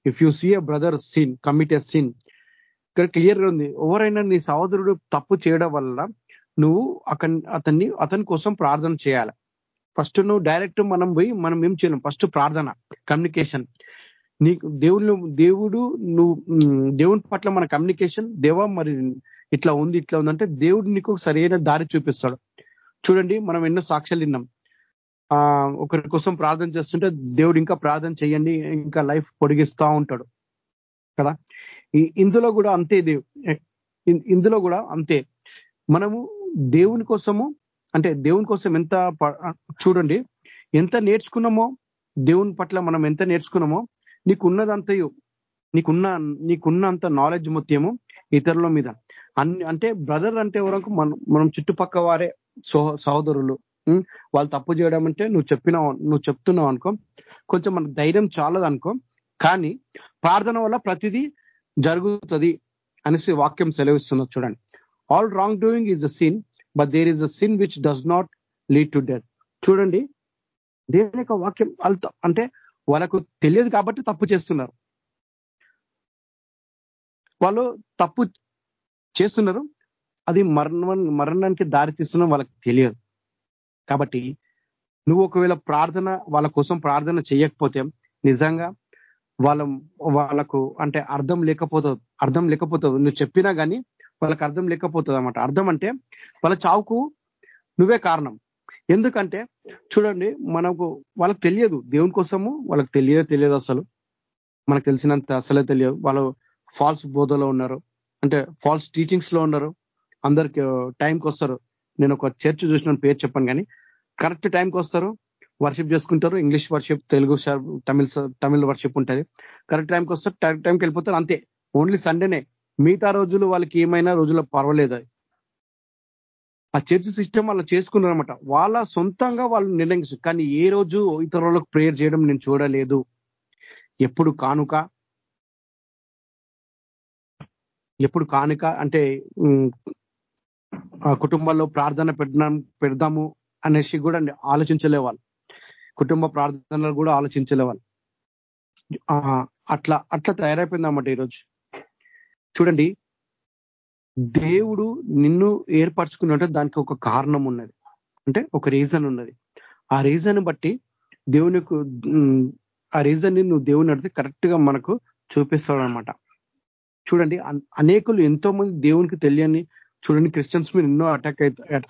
Speaker 3: If you see a brother sin commit a sin ఇక్కడ క్లియర్గా ఉంది. ఎవరైనా నీ సహోదరుడు తప్పు చేయడం వల్ల నువ్వు అతన్ని అతని కోసం ప్రార్థన చేయాలి. ఫస్ట్ నువ్వు డైరెక్ట్ మనం పోయి మనం ఏం చేయలేం. ఫస్ట్ ప్రార్థన కమ్యూనికేషన్ నీకు దేవుడు దేవుడు నువ్వు దేవుని పట్ల మన కమ్యూనికేషన్ దేవా మరి ఇట్లా ఉంది ఇట్లా ఉంది అంటే దేవుడు నీకు సరైన దారి చూపిస్తాడు. చూడండి మనం ఎన్నో సాక్ష్యాలు విన్నాం. ఆ ఒకరి కోసం ప్రార్థన చేస్తుంటే దేవుడు ఇంకా ప్రార్థన చేయండి ఇంకా లైఫ్ పొడిగిస్తా ఉంటాడు. కదా? ఇందులో కూడా అంతే దేవు ఇందులో కూడా అంతే. మనము దేవుని కోసము అంటే దేవుని కోసం ఎంత చూడండి ఎంత నేర్చుకున్నామో దేవుని పట్ల మనం ఎంత నేర్చుకున్నామో నీకున్నదంతయు నీకున్న నీకున్నంత నాలెడ్జ్ మొత్తము ఇతరుల మీద. అన్ని అంటే బ్రదర్ అంటే వరకు మనం మనం చుట్టుపక్క వారే సహోదరులు. వాళ్ళు తప్పు చేయడం అంటే నువ్వు చెప్పినావు నువ్వు చెప్తున్నావు అనుకో. కొంచెం మనకు ధైర్యం చాలదు అనుకో కానీ ప్రార్థన వల్ల ప్రతిదీ జరుగుతుంది అనేసి వాక్యం సెలవిస్తున్నది చూడండి. All wrong doing is a sin but there is a sin which does not lead to death చూడండి. దేవుని యొక్క వాక్యం వాళ్ళతో అంటే వాళ్ళకు తెలియదు కాబట్టి తప్పు చేస్తున్నారు. వాళ్ళు తప్పు చేస్తున్నారు. అది మరణ మరణానికి దారి తీస్తున్న వాళ్ళకి తెలియదు. కాబట్టి నువ్వు ఒకవేళ ప్రార్థన వాళ్ళ కోసం ప్రార్థన చేయకపోతే నిజంగా వాళ్ళ వాళ్ళకు అంటే అర్థం లేకపోతుంది అర్థం లేకపోతుంది. నువ్వు చెప్పినా కానీ వాళ్ళకి అర్థం లేకపోతుంది అనమాట అర్థం అంటే వాళ్ళ చావుకు నువ్వే కారణం. ఎందుకంటే చూడండి మనకు వాళ్ళకి తెలియదు. దేవుని కోసము వాళ్ళకి తెలియదు తెలియదు అసలు. మనకు తెలిసినంత అసలే తెలియదు. వాళ్ళు ఫాల్స్ బోధలో ఉన్నారు. అంటే ఫాల్స్ టీచింగ్స్లో ఉన్నారు. అందరికి uh, టైంకి వస్తారు. నేను ఒక చర్చ్ చూసిన పేరు చెప్పాను కానీ కరెక్ట్ టైంకి వస్తారు. వర్షిప్ చేసుకుంటారు. English worship Telugu Tamil Tamil worship ఉంటుంది. కరెక్ట్ టైంకి వస్తారు. కరెక్ట్ టైంకి వెళ్ళిపోతారు. అంతే. ఓన్లీ సండేనే మిగతా రోజులు వాళ్ళకి ఏమైనా రోజుల్లో పర్వాలేదు అది. ఆ చర్చ్ సిస్టమ్ వాళ్ళు చేసుకున్నారు అనమాట వాళ్ళ సొంతంగా వాళ్ళు నిర్ణయించారు కానీ ఏ రోజు ఇతరులకు ప్రేయర్ చేయడం నేను చూడలేదు. ఎప్పుడు కానుక ఎప్పుడు కానుక అంటే కుటుంబంలో ప్రార్థన పెడదాం పెడదాము అనేసి కూడా ఆలోచించలే వాళ్ళు కుటుంబ ప్రార్థనలు కూడా ఆలోచించలే వాళ్ళు అట్లా అట్లా తయారైపోయిందన్నమాట ఈరోజు. చూడండి దేవుడు నిన్ను ఏర్పరచుకున్నట్టు దానికి ఒక కారణం ఉన్నది. అంటే ఒక రీజన్ ఉన్నది. ఆ రీజన్ బట్టి దేవునికి ఆ రీజన్ని నువ్వు దేవుని అడితే కరెక్ట్గా మనకు చూపిస్తాడు అనమాట చూడండి అనేకులు ఎంతో మంది దేవునికి తెలియని చూడండి క్రిస్టియన్స్ మీద ఎన్నో అటాక్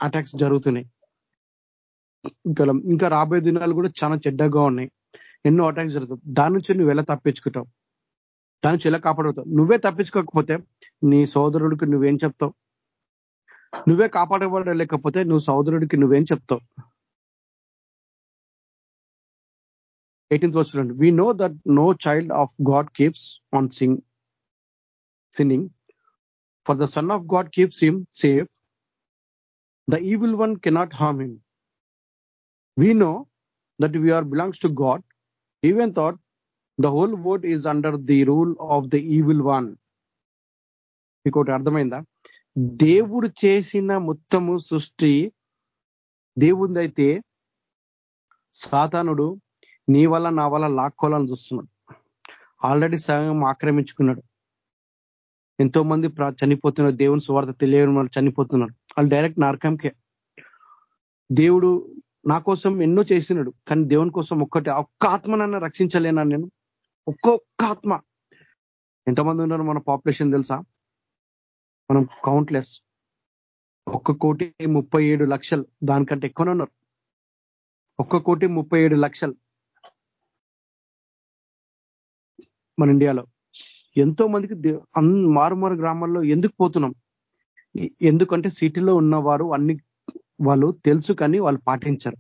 Speaker 3: అటాక్స్ జరుగుతున్నాయి. ఇంకా ఇంకా రాబోయే దినాలు కూడా చాలా చెడ్డగా ఉన్నాయి. ఎన్నో అటాక్స్ జరుగుతాయి. దాని నుంచి నువ్వు ఎలా తప్పించుకుంటావు? దాని నుంచి ఎలా కాపాడవుతావు నువ్వే తప్పించుకోకపోతే నీ సోదరుడికి నువ్వేం చెప్తావు? నువ్వే కాపాడబడలేకపోతే నువ్వు సోదరుడికి నువ్వేం చెప్తావు? ఎయిటీన్త్ వచ్చిన we know that no child of God keeps on sin sinning. For the Son of God keeps him safe. The evil one cannot harm him. We know that we are belongs to God, even thought the whole world is under the rule of the evil one. మీకు అర్థమైందా దేవుడు చేసిన మొత్తము సృష్టి దేవుడిదైతే సాతానుడు నీ వల్ల నా వల్ల లాక్కోవాలని చూస్తున్నాడు ఆల్రెడీ సగం ఆక్రమించుకున్నాడు ఎంతో మంది చనిపోతున్నారు. దేవుని సువార్త తెలియని వాళ్ళు చనిపోతున్నారు. వాళ్ళు డైరెక్ట్ నరకంకే. దేవుడు నా కోసం ఎన్నో చేసినాడు. కానీ దేవుని కోసం ఒక్కటి ఒక్క ఆత్మనన్నా రక్షించలేనా నేను? ఒక్కొక్క ఆత్మ. ఎంతమంది ఉన్నారు మన పాపులేషన్ తెలుసా? మనం కౌంట్లెస్ ఒక్క కోటి ముప్పై ఏడు లక్షలు దానికంటే ఎక్కువనే ఉన్నారు. ఒక్క కోటి ముప్పై ఏడు లక్షలు మన ఇండియాలో. ఎంతో మందికి మారుమారు గ్రామాల్లో ఎందుకు పోతున్నాం? ఎందుకంటే సిటీలో ఉన్నవారు అన్ని వాళ్ళు తెలుసు కానీ వాళ్ళు పాటించరు.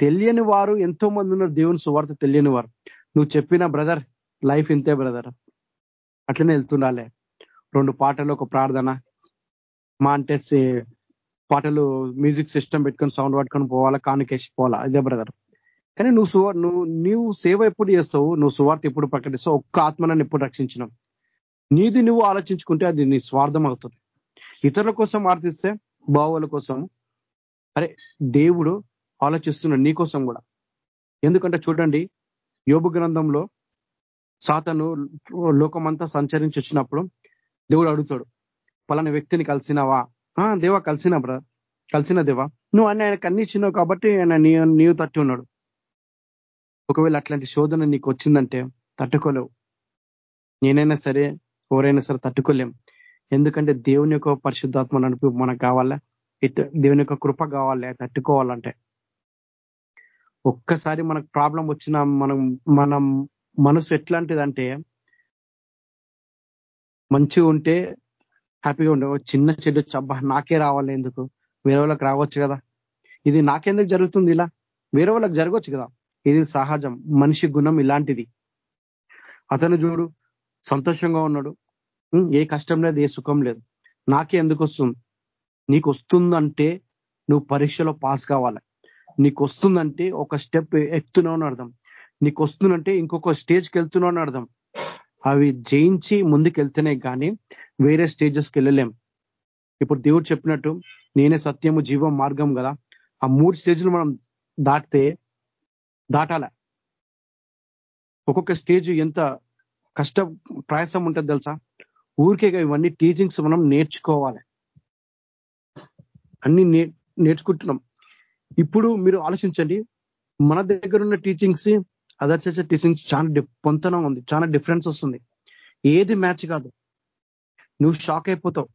Speaker 3: తెలియని వారు ఎంతో మంది ఉన్నారు దేవుని సువార్త తెలియని వారు. నువ్వు చెప్పిన బ్రదర్ లైఫ్ ఇంతే బ్రదర్. అట్లనే వెళ్తుండాలే. రెండు పాటలు ఒక ప్రార్థన. మా అంటే పాటలు మ్యూజిక్ సిస్టమ్ పెట్టుకొని సౌండ్ పట్టుకొని పోవాలా కానుకేసి పోవాలా? అదే బ్రదర్. కానీ నువ్వు సువార్ నువ్వు నీవు సేవ ఎప్పుడు చేస్తావు? నువ్వు సువార్త ఎప్పుడు ప్రకటిస్తావు? ఒక్క ఆత్మనాన్ని ఎప్పుడు రక్షించినావు? నీది నువ్వు ఆలోచించుకుంటే అది నీ స్వార్థం అవుతుంది. ఇతరుల కోసం ఆర్థిస్తే బావుల కోసం అరే దేవుడు ఆలోచిస్తున్నాడు నీ కోసం కూడా. ఎందుకంటే చూడండి యోగు గ్రంథంలో సాతను లోకమంతా సంచరించి వచ్చినప్పుడు దేవుడు అడుగుతాడు పలాని వ్యక్తిని కలిసినావా? దేవా కలిసిన బ్రదర్. కలిసిన దేవా. నువ్వు అన్ని ఆయనకు అన్ని ఇచ్చినావు కాబట్టి ఆయన నీ నీవు తట్టి ఉన్నాడు. ఒకవేళ అట్లాంటి శోధన నీకు వచ్చిందంటే తట్టుకోలేవు. నేనైనా సరే ఎవరైనా సరే తట్టుకోలేం. ఎందుకంటే దేవుని యొక్క పరిశుద్ధాత్మ నడిపి మనకు కావాలా? దేవుని యొక్క కృప కావాలి? తట్టుకోవాలంటే. ఒక్కసారి మనకు ప్రాబ్లం వచ్చిన మనం మనం మనసు ఎట్లాంటిదంటే మంచిగా ఉంటే హ్యాపీగా ఉండే. చిన్న చెడు చబ్బా నాకే రావాలి ఎందుకు? వేరే వాళ్ళకి రావచ్చు కదా. ఇది నాకెందుకు జరుగుతుంది ఇలా? వేరే వాళ్ళకి జరగవచ్చు కదా. ఇది సహజం. మనిషి గుణం ఇలాంటిది. అతను చూడు సంతోషంగా ఉన్నాడు. ఏ కష్టం లేదు ఏ సుఖం లేదు. నాకే ఎందుకు వస్తుంది? నీకు వస్తుందంటే నువ్వు పరీక్షలో పాస్ కావాలి. నీకు వస్తుందంటే ఒక స్టెప్ ఎక్కుతున్నావు అని అర్థం. నీకు వస్తుందంటే ఇంకొక స్టేజ్కి వెళ్తున్నావు అని అర్థం. అవి జయించి ముందుకు వెళ్తేనే కానీ వేరే స్టేజెస్కి వెళ్ళలేం. ఇప్పుడు దేవుడు చెప్పినట్టు నేనే సత్యము జీవం మార్గం కదా. ఆ మూడు స్టేజ్లు మనం దాటితే దాటాల. ఒక్కొక్క స్టేజ్ ఎంత కష్ట ప్రయాసం ఉంటుంది తెలుసా? ఊరికే ఇవన్నీ టీచింగ్స్ మనం నేర్చుకోవాలి. అన్ని నేర్చుకుంటున్నాం. ఇప్పుడు మీరు ఆలోచించండి. మన దగ్గర ఉన్న టీచింగ్స్ అదర్ చేసే టీచింగ్స్ చాలా పొంతనం ఉంది. చాలా డిఫరెన్స్ వస్తుంది. ఏది మ్యాచ్ కాదు. నువ్వు షాక్ అయిపోతావు.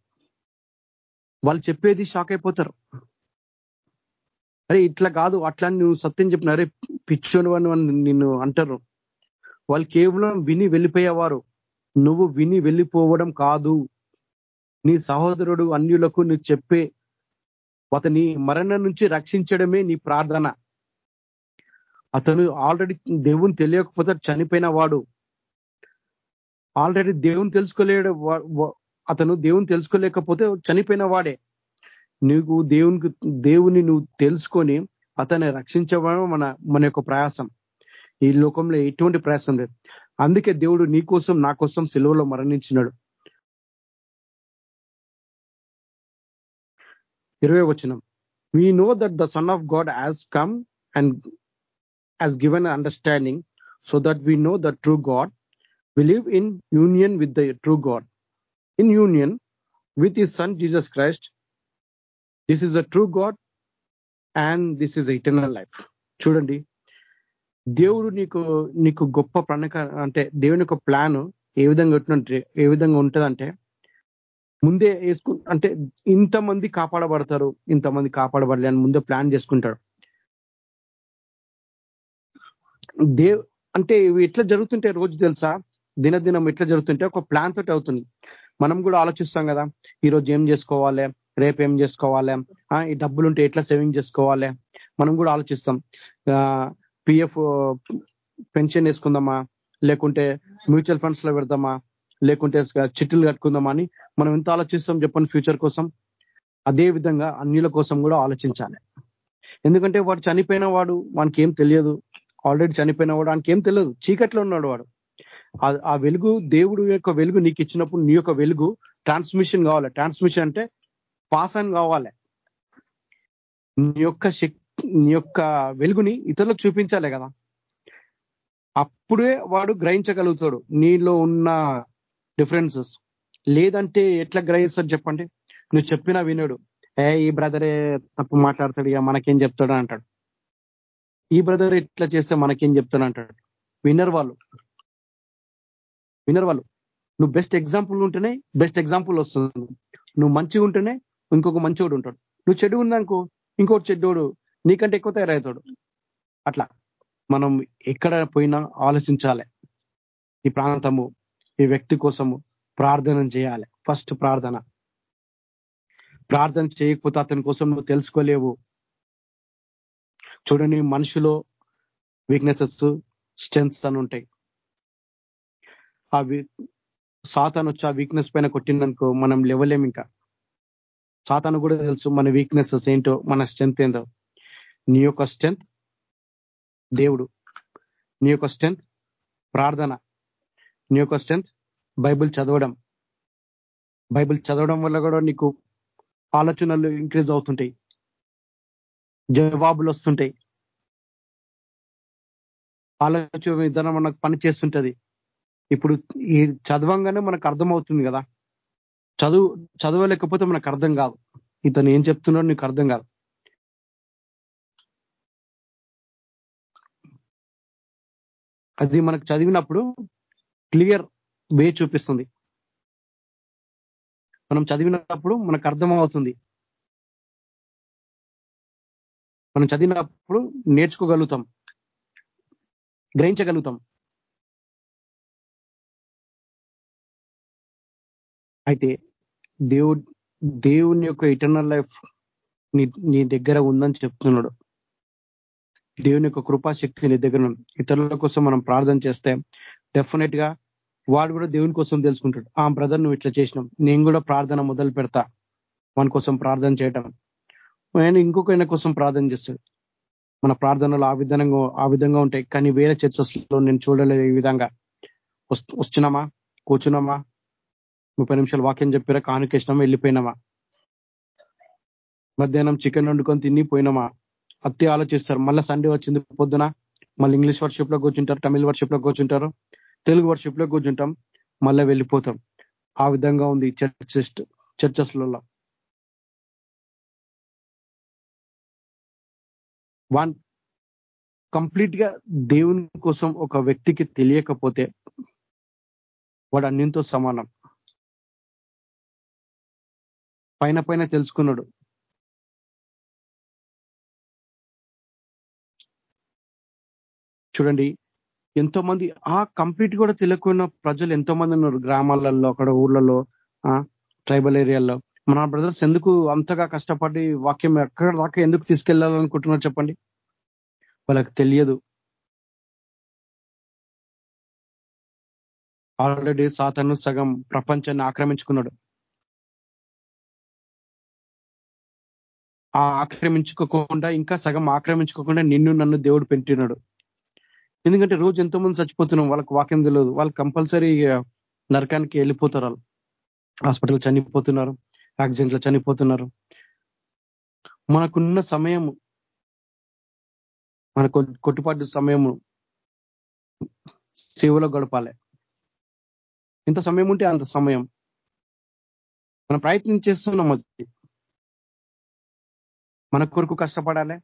Speaker 3: వాళ్ళు చెప్పేది షాక్ అయిపోతారు. అరే ఇట్లా కాదు. అట్లా నువ్వు సత్యం చెప్పిన అరే పిచ్చోని అని నిన్ను అంటారు. వాళ్ళు కేవలం విని వెళ్ళిపోయేవారు. నువ్వు విని వెళ్ళిపోవడం కాదు. నీ సహోదరుడు అన్యులకు నువ్వు చెప్పే అతని మరణం నుంచి రక్షించడమే నీ ప్రార్థన. అతను ఆల్రెడీ దేవుని తెలియకపోతే చనిపోయిన వాడు. ఆల్రెడీ దేవుని తెలుసుకోలేడు అతను దేవుని తెలుసుకోలేకపోతే చనిపోయిన వాడే. నీకు దేవునికి దేవుని నువ్వు తెలుసుకొని అతన్ని రక్షించడం మన మన యొక్క ప్రయాసం. ఈ లోకంలో ఎటువంటి ప్రయాసం లేదు. అందుకే దేవుడు నీ కోసం నా కోసం సెలవులో మరణించినాడు. ఇరవై వచనం. We know that the son of God has come and has given understanding so that we know the true God we live in union with the true God in union with his son Jesus Christ this is a true God and this is eternal life చూడండి. దేవుడు నీకు నీకు గొప్ప ప్రణక అంటే దేవుని యొక్క plan A విధంగా ఉంటుందంటే ఏ విధంగా ఉంటుందంటే ముందే వేసుకు అంటే ఇంతమంది కాపాడబడతారు ఇంతమంది కాపాడబడలే అని ముందే ప్లాన్ చేసుకుంటాడు. దేవ్ అంటే ఇవి ఎట్లా జరుగుతుంటే రోజు తెలుసా? దినదినం ఎట్లా జరుగుతుంటే ఒక ప్లాన్ తోటి అవుతుంది. మనం కూడా ఆలోచిస్తాం కదా ఈరోజు ఏం చేసుకోవాలి? రేపు ఏం చేసుకోవాలి ఈ డబ్బులు ఉంటే ఎట్లా సేవింగ్ చేసుకోవాలి? మనం కూడా ఆలోచిస్తాం. పిఎఫ్ పెన్షన్ వేసుకుందామా? లేకుంటే మ్యూచువల్ ఫండ్స్లో పెడదామా? లేకుంటే చిట్టులు కట్టుకుందామా అని మనం ఎంత ఆలోచిస్తాం చెప్పండి ఫ్యూచర్ కోసం? అదే విధంగా అన్నిల కోసం కూడా ఆలోచించాలి. ఎందుకంటే వాడు చనిపోయిన వాడు వానికి ఏం తెలియదు. ఆల్రెడీ చనిపోయిన వాడు వానికి ఏం తెలియదు. చీకట్లో ఉన్నాడు వాడు. ఆ వెలుగు దేవుడు యొక్క వెలుగు నీకు ఇచ్చినప్పుడు నీ యొక్క వెలుగు ట్రాన్స్మిషన్ కావాలి. ట్రాన్స్మిషన్ అంటే పాస్ అని కావాలి. నీ యొక్క నీ యొక్క వెలుగుని ఇతరులకు చూపించాలి కదా. అప్పుడే వాడు గ్రహించగలుగుతాడు నీలో ఉన్న డిఫరెన్సెస్. లేదంటే ఎట్లా గ్రహిస్తాడు చెప్పండి? నువ్వు చెప్పినా వినడు. ఏ ఈ బ్రదరే తప్పు మాట్లాడతాడు ఇక మనకేం చెప్తాడు అంటాడు. ఈ బ్రదర్ ఇట్లా చేస్తే మనకేం చెప్తాడు అంటాడు. విన్నర్ వాళ్ళు. వినర్ వాళ్ళు. నువ్వు బెస్ట్ ఎగ్జాంపుల్ ఉంటేనే బెస్ట్ ఎగ్జాంపుల్ వస్తుంది. నువ్వు మంచిగా ఉంటేనే ఇంకొక మంచివాడు ఉంటాడు. నువ్వు చెడు ఉందనుకో ఇంకోటి చెడ్డోడు నీకంటే ఎక్కువ తయారవుతాడు. అట్లా మనం ఎక్కడ పోయినా ఆలోచించాలి. ఈ ప్రాంతము ఈ వ్యక్తి కోసము ప్రార్థన చేయాలి. ఫస్ట్ ప్రార్థన. ప్రార్థన చేయకపోతే అతని కోసం నువ్వు తెలుసుకోలేవు. చూడండి మనుషులో వీక్నెసెస్ స్ట్రెంగ్స్ అని ఉంటాయి. ఆ సాతాన్ వచ్చి ఆ వీక్నెస్ పైన కొట్టిందనుకో మనం లేవలేం ఇంకా. సాతాను కూడా తెలుసు మన వీక్నెసెస్ ఏంటో మన స్ట్రెంత్ ఏంటో నీ యొక్క స్ట్రెంత్ దేవుడు. నీ యొక్క స్ట్రెంత్ ప్రార్థన. నీ యొక్క స్ట్రెంత్ బైబిల్ చదవడం. బైబిల్ చదవడం వల్ల కూడా నీకు ఆలోచనలు ఇంక్రీజ్ అవుతుంటాయి. జవాబులు వస్తుంటాయి. ఆలోచన విధానం మనకు పని చేస్తుంటది ఇప్పుడు ఈ చదవంగానే మనకు అర్థమవుతుంది కదా. చదువు చదవలేకపోతే మనకు అర్థం కాదు. ఇతను ఏం చెప్తున్నాడు నీకు అర్థం కాదు. అది మనకు చదివినప్పుడు క్లియర్ వే చూపిస్తుంది. మనం చదివినప్పుడు మనకు అర్థమవుతుంది. మనం చదివినప్పుడు నేర్చుకోగలుగుతాం. గ్రహించగలుగుతాం. అయితే దేవుడు దేవుని యొక్క ఇటర్నల్ లైఫ్ నీ నీ దగ్గర ఉందని చెప్తున్నాడు. దేవుని యొక్క కృపాశక్తి నీ దగ్గర ఇతరుల కోసం మనం ప్రార్థన చేస్తే డెఫినెట్గా వాడు కూడా దేవుని కోసం తెలుసుకుంటాడు. ఆ బ్రదర్ నువ్వు ఇట్లా చేసినాం నేను కూడా ప్రార్థన మొదలు పెడతా. మన కోసం ప్రార్థన చేయటం. ఆయన ఇంకొక ఆయన కోసం ప్రార్థన చేస్తాడు. మన ప్రార్థనలు ఆ విధంగా ఆ విధంగా ఉంటాయి. కానీ వేరే చర్చస్లో నేను చూడలేదు ఈ విధంగా. వస్తున్నామా? కూర్చున్నామా? ముప్పై నిమిషాలు వాక్యం చెప్పారా కానుకేసినామా వెళ్ళిపోయినామా మధ్యాహ్నం చికెన్ వండుకొని తిని పోయినామా అత్తే ఆలోచిస్తారు మళ్ళీ సండే వచ్చింది పొద్దున మళ్ళీ ఇంగ్లీష్ వర్షిప్లో కూర్చుంటారు తమిళ వర్షిప్లో కూర్చుంటారు తెలుగు వర్షిప్లో కూర్చుంటాం మళ్ళీ వెళ్ళిపోతాం. ఆ విధంగా ఉంది చర్చెస్ చర్చస్లలో. వన్ కంప్లీట్గా దేవుని కోసం ఒక వ్యక్తికి తెలియకపోతే వాడు అన్నింతో సమానం. పైన పైన తెలుసుకున్నాడు. చూడండి ఎంతో మంది ఆ కంప్లీట్ కూడా తెలియకున్న ప్రజలు ఎంతో మంది ఉన్నారు గ్రామాలలో అక్కడ ఊర్లలో ట్రైబల్ ఏరియాల్లో మన బ్రదర్స్ ఎందుకు అంతగా కష్టపడి వాక్యం ఎక్కడ దాకా ఎందుకు తీసుకెళ్ళాలనుకుంటున్నారు చెప్పండి. వాళ్ళకి తెలియదు. ఆల్రెడీ సాతను సగం ప్రపంచాన్ని ఆక్రమించుకున్నాడు. ఆ ఆక్రమించుకోకుండా ఇంకా సగం ఆక్రమించుకోకుండా నిన్ను నన్ను దేవుడు పెట్టినాడు ఎందుకంటే రోజు ఎంతోమంది చచ్చిపోతున్నాం వాళ్ళకి వాక్యం తెలియదు. వాళ్ళు కంపల్సరీ నరకానికి వెళ్ళిపోతారు వాళ్ళు. హాస్పిటల్ చనిపోతున్నారు యాక్సిడెంట్లో చనిపోతున్నారు. మనకున్న సమయం మన కొట్టుపాటు సమయము సేవలో గడపాలి. ఎంత సమయం ఉంటే అంత సమయం. మనం ప్రయత్నం చేస్తున్నాం అది. మన కొరకు కష్టపడాలి.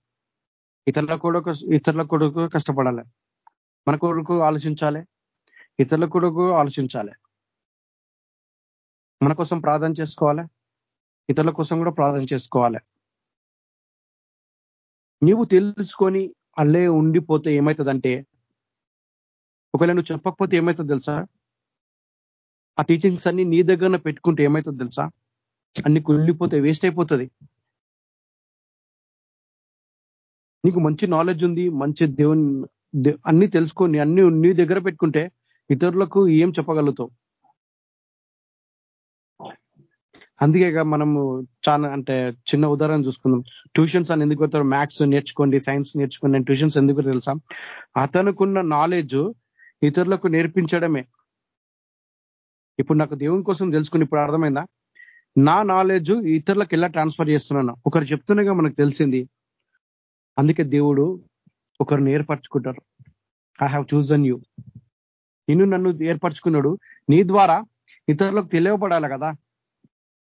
Speaker 3: ఇతరుల కొడుకు ఇతరుల కొడుకు కష్టపడాలి. మన కొడుకు ఆలోచించాలి. ఇతరుల కొడుకు ఆలోచించాలి. మన కోసం ప్రార్థన చేసుకోవాలి. ఇతరుల కోసం కూడా ప్రార్థన చేసుకోవాలి. నీవు తెలుసుకొని అల్లే ఉండిపోతే ఏమవుతుందంటే ఒకవేళ నువ్వు చెప్పకపోతే ఏమవుతుంది తెలుసా? ఆ టీచింగ్స్ అన్ని నీ దగ్గర పెట్టుకుంటే ఏమవుతుంది తెలుసా? అన్ని కుళ్ళిపోతే వేస్ట్ అయిపోతుంది. నీకు మంచి నాలెడ్జ్ ఉంది మంచి దేవుని అన్ని తెలుసుకొని అన్ని నీ దగ్గర పెట్టుకుంటే ఇతరులకు ఏం చెప్పగలుగుతావు? అందుకే మనము చాలా అంటే చిన్న ఉదాహరణ చూసుకుందాం. ట్యూషన్స్ అని ఎందుకు పెడతారు? మ్యాథ్స్ నేర్చుకోండి సైన్స్ నేర్చుకోండి నేను ట్యూషన్స్ ఎందుకు తెలుసా? అతనుకున్న నాలెడ్జ్ ఇతరులకు నేర్పించడమే. ఇప్పుడు నాకు దేవుని కోసం తెలుసుకుని ఇప్పుడు అర్థమైందా? నా నాలెడ్జ్ ఇతరులకు ఎలా ట్రాన్స్ఫర్ చేస్తున్నాను. ఒకరు చెప్తున్నాగా మనకు తెలిసింది అందుకే దేవుడు ఒకరిని ఏర్పరచుకుంటారు. ఐ హ్యావ్ చూజన్ యూ నిన్ను నన్ను ఏర్పరచుకున్నాడు. నీ ద్వారా ఇతరులకు తెలియబడాలి కదా.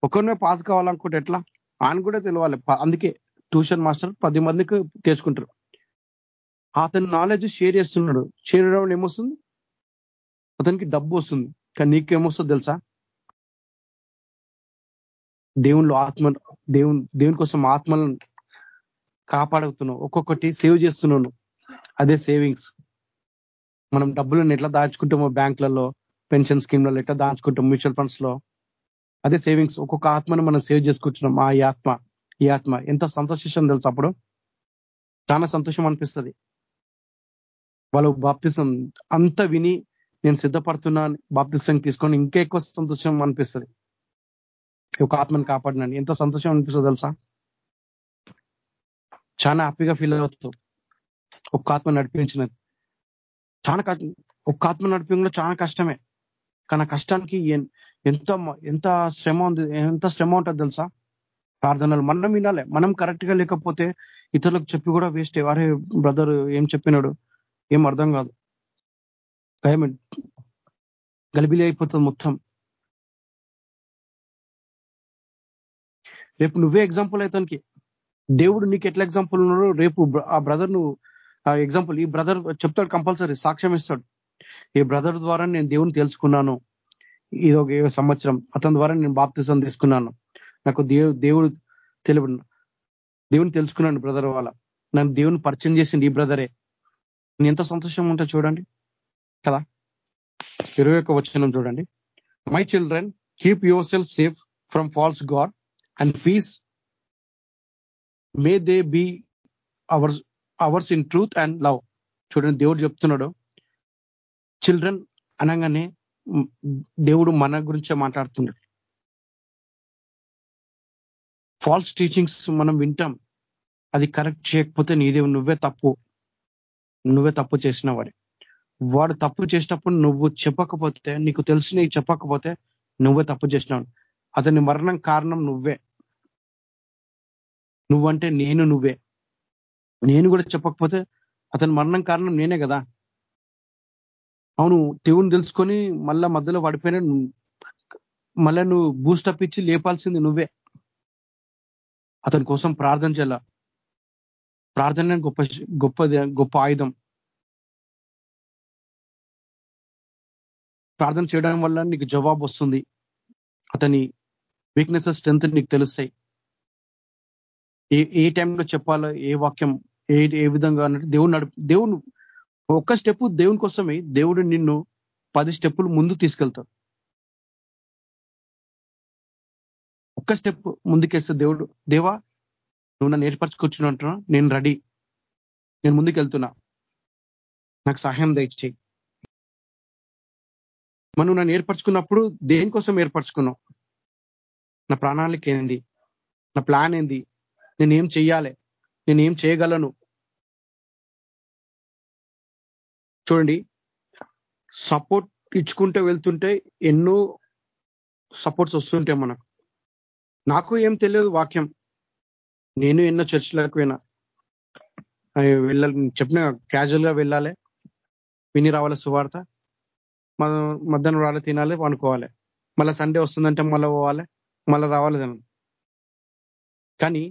Speaker 3: ఒకరినే పాస్ కావాలనుకుంటే ఎట్లా? ఆయన కూడా తెలియాలి. అందుకే ట్యూషన్ మాస్టర్ పది మందికి తెచ్చుకుంటారు. అతని నాలెడ్జ్ షేర్ చేస్తున్నాడు. షేర్ చేయడం ఏమొస్తుంది? అతనికి డబ్బు వస్తుంది. కానీ నీకేమొస్తుంది తెలుసా? దేవుళ్ళు ఆత్మ దేవుని దేవుని కోసం ఆత్మలను కాపాడుతున్నావు. ఒక్కొక్కటి సేవ్ చేస్తున్నాను. అదే సేవింగ్స్. మనం డబ్బులను ఎట్లా దాచుకుంటామో బ్యాంకులలో పెన్షన్ స్కీమ్లలో ఎట్లా దాచుకుంటాం మ్యూచువల్ ఫండ్స్లో అదే సేవింగ్స్. ఒక్కొక్క ఆత్మను మనం సేవ్ చేసుకుంటున్నాం. ఆ ఈ ఆత్మ ఈ ఆత్మ. ఎంత సంతోషిస్తాం తెలుసు అప్పుడు? చాలా సంతోషం అనిపిస్తుంది. వాళ్ళు బాప్తిసం అంత విని నేను సిద్ధపడుతున్నాను బాప్తిసం తీసుకొని ఇంకా ఎక్కువ సంతోషం అనిపిస్తుంది. ఒక ఆత్మని కాపాడినాను. ఎంత సంతోషం అనిపిస్తుంది తెలుసా? చాలా హ్యాపీగా ఫీల్ అవుతావు ఒక్క ఆత్మ నడిపించినది. చాలా ఒక్క ఆత్మ నడిపించడంలో చాలా కష్టమే. కానీ కష్టానికి ఎంత ఎంత శ్రమ ఉంది ఎంత శ్రమ ఉంటుంది తెలుసా? ప్రార్థనలు మనం వినాలి. మనం కరెక్ట్గా లేకపోతే ఇతరులకు చెప్పి కూడా వేస్ట్ అరే బ్రదర్ ఏం చెప్పినాడు? ఏం అర్థం కాదు. గలిబిలి అయిపోతుంది మొత్తం. రేపు నువ్వే ఎగ్జాంపుల్ అవుతానికి దేవుడు నీకు ఎట్లా ఎగ్జాంపుల్ ఉన్నాడు రేపు ఆ బ్రదర్ను ఆ ఎగ్జాంపుల్ ఈ బ్రదర్ చెప్తాడు కంపల్సరీ సాక్ష్యం ఇస్తాడు. ఈ బ్రదర్ ద్వారా నేను దేవుని తెలుసుకున్నాను. ఇది ఒక సంవత్సరం. అతని ద్వారా నేను బాప్తిసం తీసుకున్నాను. నాకు దేవుడు తెలివి దేవుని తెలుసుకున్నాను బ్రదర్ వాళ్ళ. నన్ను దేవుని పరిచయం చేసింది ఈ బ్రదరే నేను ఎంత సంతోషం ఉంటా చూడండి. కదా? ఇరవై ఒక్క వచ్చిన చూడండి. My children keep yourself safe from false god and peace may they be ours ours in truth and love చూడండి దేవుడు చెప్తున్నాడు. చిల్డ్రన్ అనగానే దేవుడు మన గురించే మాట్లాడుతున్నాడు. ఫాల్స్ టీచింగ్స్ మనం వింటాం. అది కరెక్ట్ చేయకపోతే నీదే నువ్వే తప్పు. నువ్వే తప్పు చేసిన వాడి. వాడు తప్పు చేసినప్పుడు నువ్వు చెప్పకపోతే నీకు తెలిసినవి చెప్పకపోతే నువ్వే తప్పు చేసినావు అతని మరణం కారణం నువ్వే. నువ్వంటే నేను నువ్వే. నేను కూడా చెప్పకపోతే అతని మరణం కారణం నేనే కదా. అవును దేవుని తెలుసుకొని మళ్ళా మధ్యలో పడిపోయిన మళ్ళా నువ్వు బూస్టప్ ఇచ్చి లేపాల్సింది నువ్వే. అతని కోసం ప్రార్థన చేయాల. ప్రార్థన గొప్ప గొప్ప గొప్ప ఆయుధం. ప్రార్థన చేయడం వల్ల నీకు జవాబు వస్తుంది. అతని వీక్నెసెస్ స్ట్రెంత్ నీకు తెలుస్తాయి. ఏ ఏ టైంలో చెప్పాలో ఏ వాక్యం ఏ ఏ విధంగా అన్నట్టు దేవుడు నడు దేవుడు ఒక్క స్టెప్ దేవుని కోసమే దేవుడు నిన్ను పది స్టెప్పులు ముందు తీసుకెళ్తాడు. ఒక్క స్టెప్ ముందుకేస్తే దేవుడు దేవా నువ్వు నన్ను ఏర్పరచుకొచ్చునంటున్నా నేను రెడీ. నేను ముందుకెళ్తున్నా. నాకు సహాయం దయచేయి. మనం నన్ను ఏర్పరచుకున్నప్పుడు దేనికోసం ఏర్పరచుకున్నావు? నా ప్రాణాళిక ఏంది నా ప్లాన్ ఏంది? నేనేం చెయ్యాలి? నేనేం చేయగలను? చూడండి. సపోర్ట్ ఇచ్చుకుంటూ వెళ్తుంటే ఎన్నో సపోర్ట్స్ వస్తుంటాయి మనకు. నాకు ఏం తెలియదు వాక్యం. నేను ఎన్నో చర్చలకు పోయినా. వెళ్ళాలి చెప్పిన క్యాజువల్గా వెళ్ళాలి. విని రావాలి సువార్త? మధ్యాహ్నం రావాలి తినాలి వండుకోవాలి మళ్ళీ సండే వస్తుందంటే మళ్ళీ పోవాలి మళ్ళీ రావాలి కానీ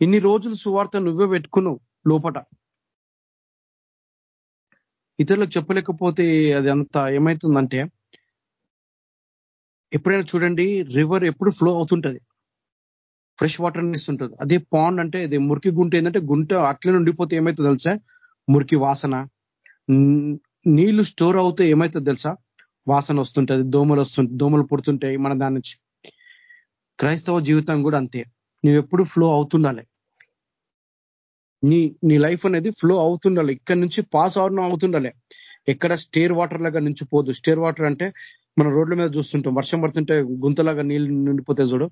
Speaker 3: ఇన్ని రోజులు సువార్త నువ్వే పెట్టుకున్నావు లోపట. ఇతరులకు చెప్పలేకపోతే అది అంత ఏమవుతుందంటే ఎప్పుడైనా చూడండి రివర్ ఎప్పుడు ఫ్లో అవుతుంటది. ఫ్రెష్ వాటర్ ఇస్తుంటుంది. అదే పాండ్ అంటే అది మురికి గుంట ఏంటంటే గుంట అట్లనే ఉండిపోతే ఏమవుతుంది తెలుసా? మురికి వాసన. నీళ్ళు స్టోర్ అవుతే ఏమవుతుంది తెలుసా? వాసన వస్తుంటది దోమలు వస్తుంటాయి దోమలు పుడుతుంటాయి మన దాని నుంచి. క్రైస్తవ జీవితం కూడా అంతే. నువ్వు ఎప్పుడు ఫ్లో అవుతుండాలి. నీ నీ లైఫ్ అనేది ఫ్లో అవుతుండాలి. ఇక్కడ నుంచి పాస్ అవడం అవుతుండాలి. ఎక్కడ స్టేర్ వాటర్ లాగా నుంచి పోదు స్టేర్ వాటర్ అంటే మనం రోడ్ల మీద చూస్తుంటాం. వర్షం పడుతుంటే గుంతలాగా నీళ్ళు నిండిపోతాయి చూడు.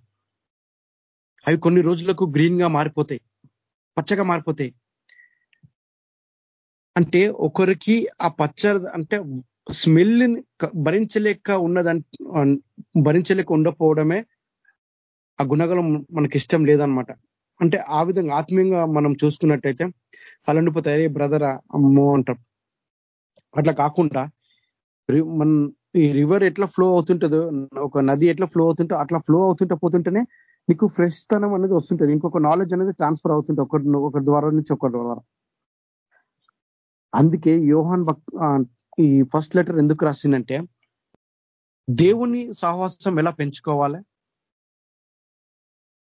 Speaker 3: అవి కొన్ని రోజులకు గ్రీన్గా మారిపోతాయి. పచ్చగా మారిపోతాయి. అంటే ఒకరికి ఆ పచ్చ అంటే స్మెల్ని భరించలేక ఉన్నదంట భరించలేక ఉండకపోవడమే ఆ గుణగలం మనకి ఇష్టం లేదనమాట. అంటే ఆ విధంగా ఆత్మీయంగా మనం చూసుకున్నట్టయితే అలండిపోతాయి బ్రదర్ అమ్మో అంటాం. అట్లా కాకుండా మన ఈ రివర్ ఎట్లా ఫ్లో అవుతుంటుందో ఒక నది ఎట్లా ఫ్లో అవుతుంటో అట్లా ఫ్లో అవుతుంటే పోతుంటేనే నీకు ఫ్రెష్ తనం అనేది వస్తుంటుంది. ఇంకొక నాలెడ్జ్ అనేది ట్రాన్స్ఫర్ అవుతుంది ఒకటి ఒక ద్వారా నుంచి ఒక ద్వారా. అందుకే యోహాన్ ఈ ఫస్ట్ లెటర్ ఎందుకు రాసిందంటే దేవుని సహవాసం ఎలా పెంచుకోవాలి?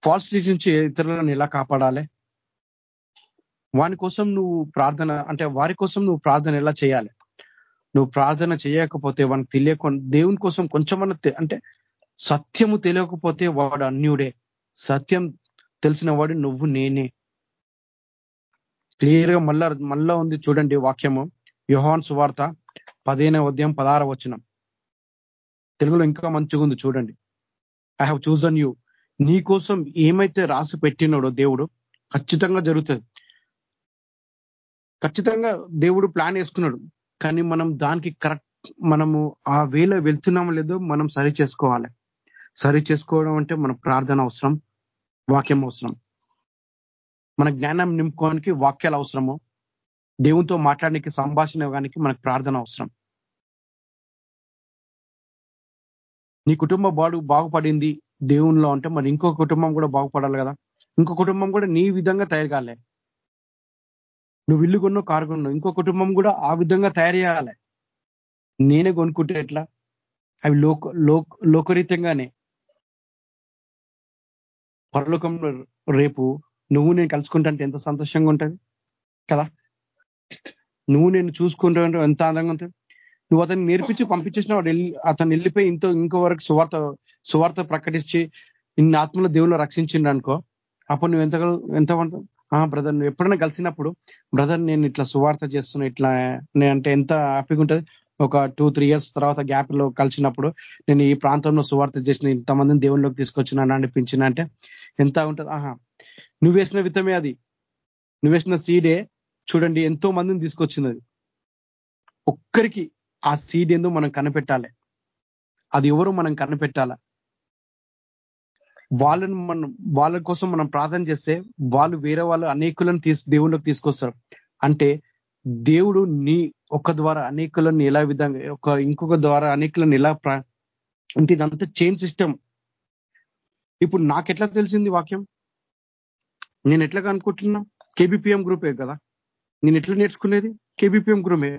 Speaker 3: ఫాల్సిటీ నుంచి ఇతరులను ఎలా కాపాడాలి? వాని కోసం నువ్వు ప్రార్థన అంటే వారి కోసం నువ్వు ప్రార్థన ఎలా చేయాలి? నువ్వు ప్రార్థన చేయకపోతే వానికి తెలియకుండా దేవుని కోసం కొంచెమన్నా అంటే సత్యము తెలియకపోతే వాడు అన్యుడే. సత్యం తెలిసిన వాడు నువ్వు నేనే. క్లియర్గా మళ్ళా మళ్ళా ఉంది చూడండి వాక్యము. యుహాన్ సువార్త పదిహేనవ ఉదయం పదహార వచనం. తెలుగులో ఇంకా మంచిగా ఉంది చూడండి. ఐ హ్యావ్ చూజన్ యూ నీ కోసం ఏమైతే రాసి పెట్టినాడో దేవుడు ఖచ్చితంగా జరుగుతుంది. ఖచ్చితంగా దేవుడు ప్లాన్ వేసుకున్నాడు. కానీ మనం దానికి కరెక్ట్ మనము ఆ వేళ వెళ్తున్నామో లేదో మనం సరి చేసుకోవాలి. సరి చేసుకోవడం అంటే మన ప్రార్థన అవసరం వాక్యం అవసరం. మన జ్ఞానం నింపుకోవడానికి వాక్యాలు అవసరము. దేవునితో మాట్లాడడానికి సంభాషణ ఇవ్వడానికి మనకు ప్రార్థన అవసరం. నీ కుటుంబ బాడు బాగుపడింది దేవునిలో ఉంటే మరి ఇంకో కుటుంబం కూడా బాగుపడాలి కదా. ఇంకో కుటుంబం కూడా నీ విధంగా తయారు కాలే. నువ్వు ఇల్లు కొన్నావు కారు కొన్నావు ఇంకో కుటుంబం కూడా ఆ విధంగా తయారు చేయాలి. నేనే కొనుక్కుంటే ఎట్లా? అవి లోక లోకరీతంగానే పరలోకంలో రేపు నువ్వు నేను కలుసుకుంటా ఎంత సంతోషంగా ఉంటుంది కదా? నువ్వు నేను చూసుకుంటా ఎంత ఆనందంగా ఉంటుంది? నువ్వు అతన్ని నేర్పించి పంపించేసిన వాడు అతను వెళ్ళిపోయి ఇంతో ఇంకో వరకు సువార్త సువార్త ప్రకటించి ఇన్ని ఆత్మల దేవుళ్ళు రక్షించిండు అనుకో. అప్పుడు నువ్వు ఎంత ఎంత బ్రదర్ నువ్వు ఎప్పుడైనా కలిసినప్పుడు బ్రదర్ నేను ఇట్లా సువార్త చేస్తున్నా ఇట్లా అంటే ఎంత హ్యాపీగా ఉంటుంది? ఒక టూ త్రీ ఇయర్స్ తర్వాత గ్యాప్లో కలిసినప్పుడు నేను ఈ ప్రాంతంలో సువార్త చేసిన ఇంతమందిని దేవుళ్ళలోకి తీసుకొచ్చినా అనిపించిన అంటే ఎంత ఉంటుంది? ఆహా. నువ్వు వేసిన విత్తమే అది. నువ్వు వేసిన సీడే చూడండి ఎంతో మందిని తీసుకొచ్చినది. ఒక్కరికి ఆ సీడ్ ఏందో మనం కనిపెట్టాలి. అది ఎవరు మనం కనిపెట్టాల? వాళ్ళను మనం వాళ్ళ కోసం మనం ప్రార్థన చేస్తే వాళ్ళు వేరే వాళ్ళు అనేకులను తీసు దేవుళ్ళకి తీసుకొస్తారు. అంటే దేవుడు నీ ఒక్క ద్వారా అనేకులను ఎలా విధంగా ఒక ఇంకొక ద్వారా అనేకులను ఎలా అంటే ఇదంతా చైన్ సిస్టమ్ ఇప్పుడు నాకెట్లా తెలిసింది వాక్యం? నేను ఎట్లా అనుకుంటున్నా? కేబిపిఎం గ్రూపే కదా? నేను ఎట్లా నేర్చుకునేది? కేబిపిఎం గ్రూపే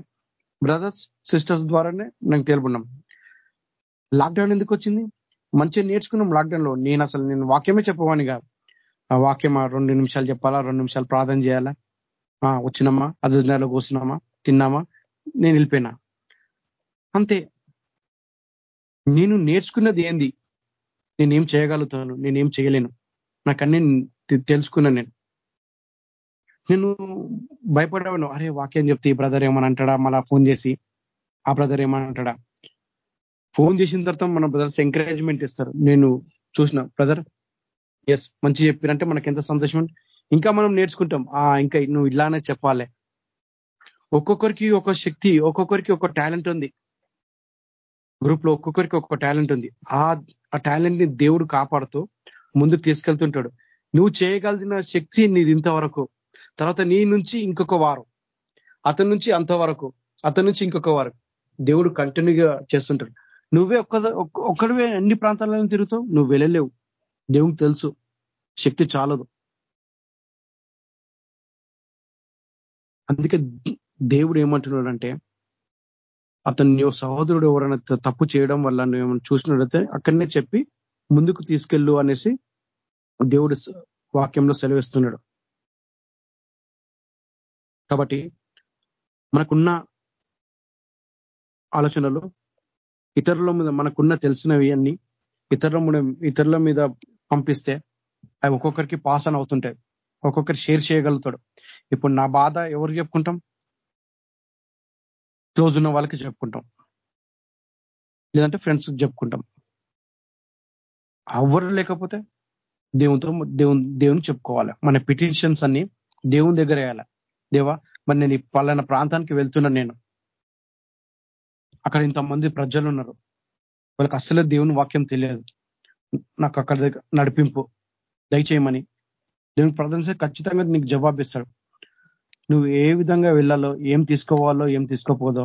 Speaker 3: బ్రదర్స్ సిస్టర్స్ ద్వారానే నాకు తెలుపున్నాం లాక్డౌన్ ఎందుకు వచ్చింది? మంచిగా నేర్చుకున్నాం లాక్డౌన్లో నేను అసలు నేను వాక్యమే చెప్పవాని కాదు. ఆ వాక్యం రెండు నిమిషాలు చెప్పాలా? రెండు నిమిషాలు ప్రార్థన చేయాలా? వచ్చినామా అజజ్నాలో కూర్చున్నామా? తిన్నామా? నేను వెళ్ళిపోయినా. అంతే. నేను నేర్చుకున్నది ఏంది? నేనేం చేయగలుగుతాను? నేనేం చేయలేను? నాకన్నీ తెలుసుకున్నా నేను. నేను భయపడేవాను అరే వాక్యం చెప్తే ఈ బ్రదర్ ఏమని అంటాడా మళ్ళా ఫోన్ చేసి ఆ బ్రదర్ ఏమని ఫోన్ చేసిన తర్వాత మన బ్రదర్స్ ఎంకరేజ్మెంట్ ఇస్తారు. నేను చూసిన బ్రదర్ ఎస్ మంచి చెప్పినంటే మనకి ఎంత సంతోషం? ఇంకా మనం నేర్చుకుంటాం. ఆ ఇంకా నువ్వు ఇలానే చెప్పాలి. ఒక్కొక్కరికి ఒక శక్తి ఒక్కొక్కరికి ఒక టాలెంట్ ఉంది. గ్రూప్లో ఒక్కొక్కరికి ఒక్కొక్క టాలెంట్ ఉంది. ఆ ఆ టాలెంట్ని దేవుడు కాపాడుతూ ముందుకు తీసుకెళ్తుంటాడు. నువ్వు చేయగలిగిన శక్తి నీది ఇంతవరకు. తర్వాత నీ నుంచి ఇంకొక వారం. అతని నుంచి అంతవరకు అతని నుంచి ఇంకొక వారం. దేవుడు కంటిన్యూగా చేస్తుంటాడు. నువ్వే ఒక్క ఒక్కడివే అన్ని ప్రాంతాలలో తిరుగుతావు? నువ్వు వెళ్ళలేవు. దేవునికి తెలుసు. శక్తి చాలదు. అందుకే దేవుడు ఏమంటున్నాడంటే అతను సహోదరుడు ఎవరైనా తప్పు చేయడం వల్ల నువ్వు చూసినట్లయితే అక్కడనే చెప్పి ముందుకు తీసుకెళ్ళు అనేసి దేవుడు వాక్యంలో సెలవిస్తున్నాడు. కాబట్టి మనకున్న ఆలోచనలు ఇతరుల మీద మనకున్న తెలిసినవి అన్ని ఇతరుల ఇతరుల మీద పంపిస్తే అవి ఒక్కొక్కరికి పాస్ అని అవుతుంటాయి. ఒక్కొక్కరు షేర్ చేయగలుగుతాడు. ఇప్పుడు నా బాధ ఎవరు చెప్పుకుంటాం? క్లోజ్ ఉన్న వాళ్ళకి చెప్పుకుంటాం. లేదంటే ఫ్రెండ్స్ చెప్పుకుంటాం. ఎవరు లేకపోతే దేవునితో దేవుని దేవుని చెప్పుకోవాలి. మన పిటిషన్స్ అన్ని దేవుని దగ్గర వేయాలి. దేవా మరి నేను పలానా ప్రాంతానికి వెళ్తున్నా నేను. అక్కడ ఇంతమంది ప్రజలు ఉన్నారు వాళ్ళకి అస్సలే దేవుని వాక్యం తెలియదు. నాకు అక్కడ దగ్గర నడిపింపు. దయచేయమని. దేవుని ప్రార్థన ఖచ్చితంగా నీకు జవాబిస్తాడు నువ్వు ఏ విధంగా వెళ్ళాలో ఏం తీసుకోవాలో ఏం తీసుకోపోదో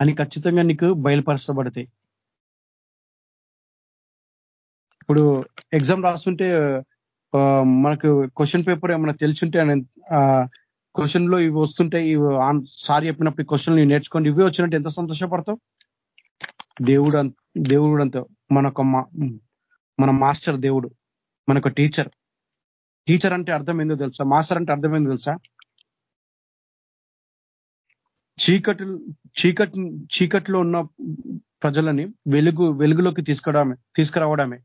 Speaker 3: అని ఖచ్చితంగా నీకు బయలుపరచబడతాయి. ఇప్పుడు ఎగ్జామ్ రాస్తుంటే మనకు క్వశ్చన్ పేపర్ ఏమైనా తెలుసుంటే క్వశ్చన్లో ఇవి వస్తుంటే ఇవి సార్ చెప్పినప్పుడు క్వశ్చన్ నేర్చుకోండి. ఇవి వచ్చినట్టు ఎంత సంతోషపడతావు? దేవుడు దేవుడు అంత మనొక మన మాస్టర్ దేవుడు మనకు టీచర్. టీచర్ అంటే అర్థం ఏందో తెలుసా? మాస్టర్ అంటే అర్థం ఏందో తెలుసా? చీకటి చీకటి చీకట్లో ఉన్న ప్రజలని వెలుగు వెలుగులోకి తీసుకురావడమే తీసుకురావడమే.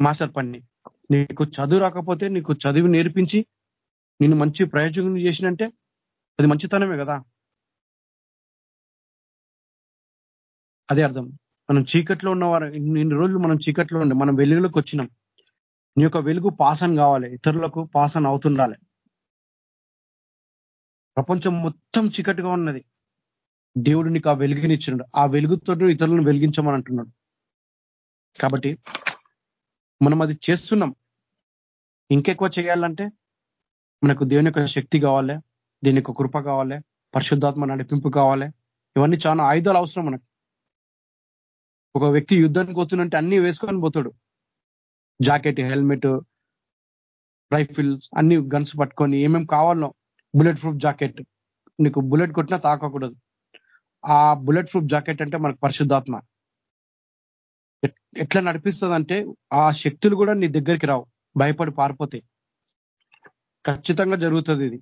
Speaker 3: మాస్టర్ పని. నీకు చదువు రాకపోతే నీకు చదువు నేర్పించి నేను మంచి ప్రయోజనం చేసినంటే అది మంచితనమే కదా? అదే అర్థం. మనం చీకట్లో ఉన్నవారు ఇన్ని రోజులు మనం చీకట్లో ఉండే మనం వెలుగులోకి వచ్చినాం. నీ యొక్క వెలుగు పాసన్ కావాలి ఇతరులకు పాసన్ అవుతుండాలి. ప్రపంచం మొత్తం చీకటిగా ఉన్నది. దేవుడు నీకు ఆ వెలుగునిచ్చినాడు. ఆ వెలుగుతో ఇతరులను వెలిగించమని అంటున్నాడు. కాబట్టి మనం అది చేస్తున్నాం. ఇంకెక్కువ చేయాలంటే మనకు దేవుని యొక్క శక్తి కావాలి దీని యొక్క కృప కావాలి పరిశుద్ధాత్మ నడిపింపు కావాలి. ఇవన్నీ చాలా ఆయుధాలు అవసరం మనకు. ఒక వ్యక్తి యుద్ధానికి పోతున్నంటే అన్ని వేసుకొని పోతాడు. జాకెట్ హెల్మెట్ రైఫిల్స్ అన్ని గన్స్ పట్టుకొని ఏమేమి కావాలో బుల్లెట్ ప్రూఫ్ జాకెట్. నీకు బుల్లెట్ కొట్టినా తాకకూడదు. ఆ బుల్లెట్ ప్రూఫ్ జాకెట్ అంటే మనకు పరిశుద్ధాత్మ. ఎట్లా నడిపిస్తుంది ఆ శక్తులు కూడా నీ దగ్గరికి రావు. భయపడి పారిపోతాయి. ఖచ్చితంగా జరుగుతుంది ఇది.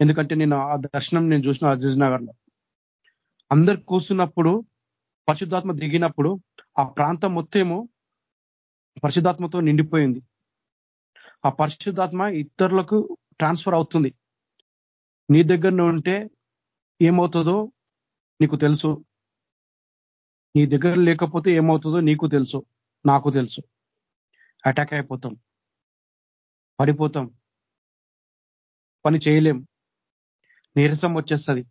Speaker 3: ఎందుకంటే నేను ఆ దర్శనం నేను చూసిన అజీజ్ నగర్లో అందరు కూర్చున్నప్పుడు పరిశుద్ధాత్మ దిగినప్పుడు ఆ ప్రాంతం మొత్తము పరిశుద్ధాత్మతో నిండిపోయింది. ఆ పరిశుద్ధాత్మ ఇతరులకు ట్రాన్స్ఫర్ అవుతుంది. నీ దగ్గర ఉంటే ఏమవుతుందో నీకు తెలుసు. నీ దగ్గర లేకపోతే ఏమవుతుందో నీకు తెలుసు. నాకు తెలుసు. అటాక్ అయిపోతాం. పడిపోతాం. పని చేయలేం. నీరసం వచ్చేస్తుంది.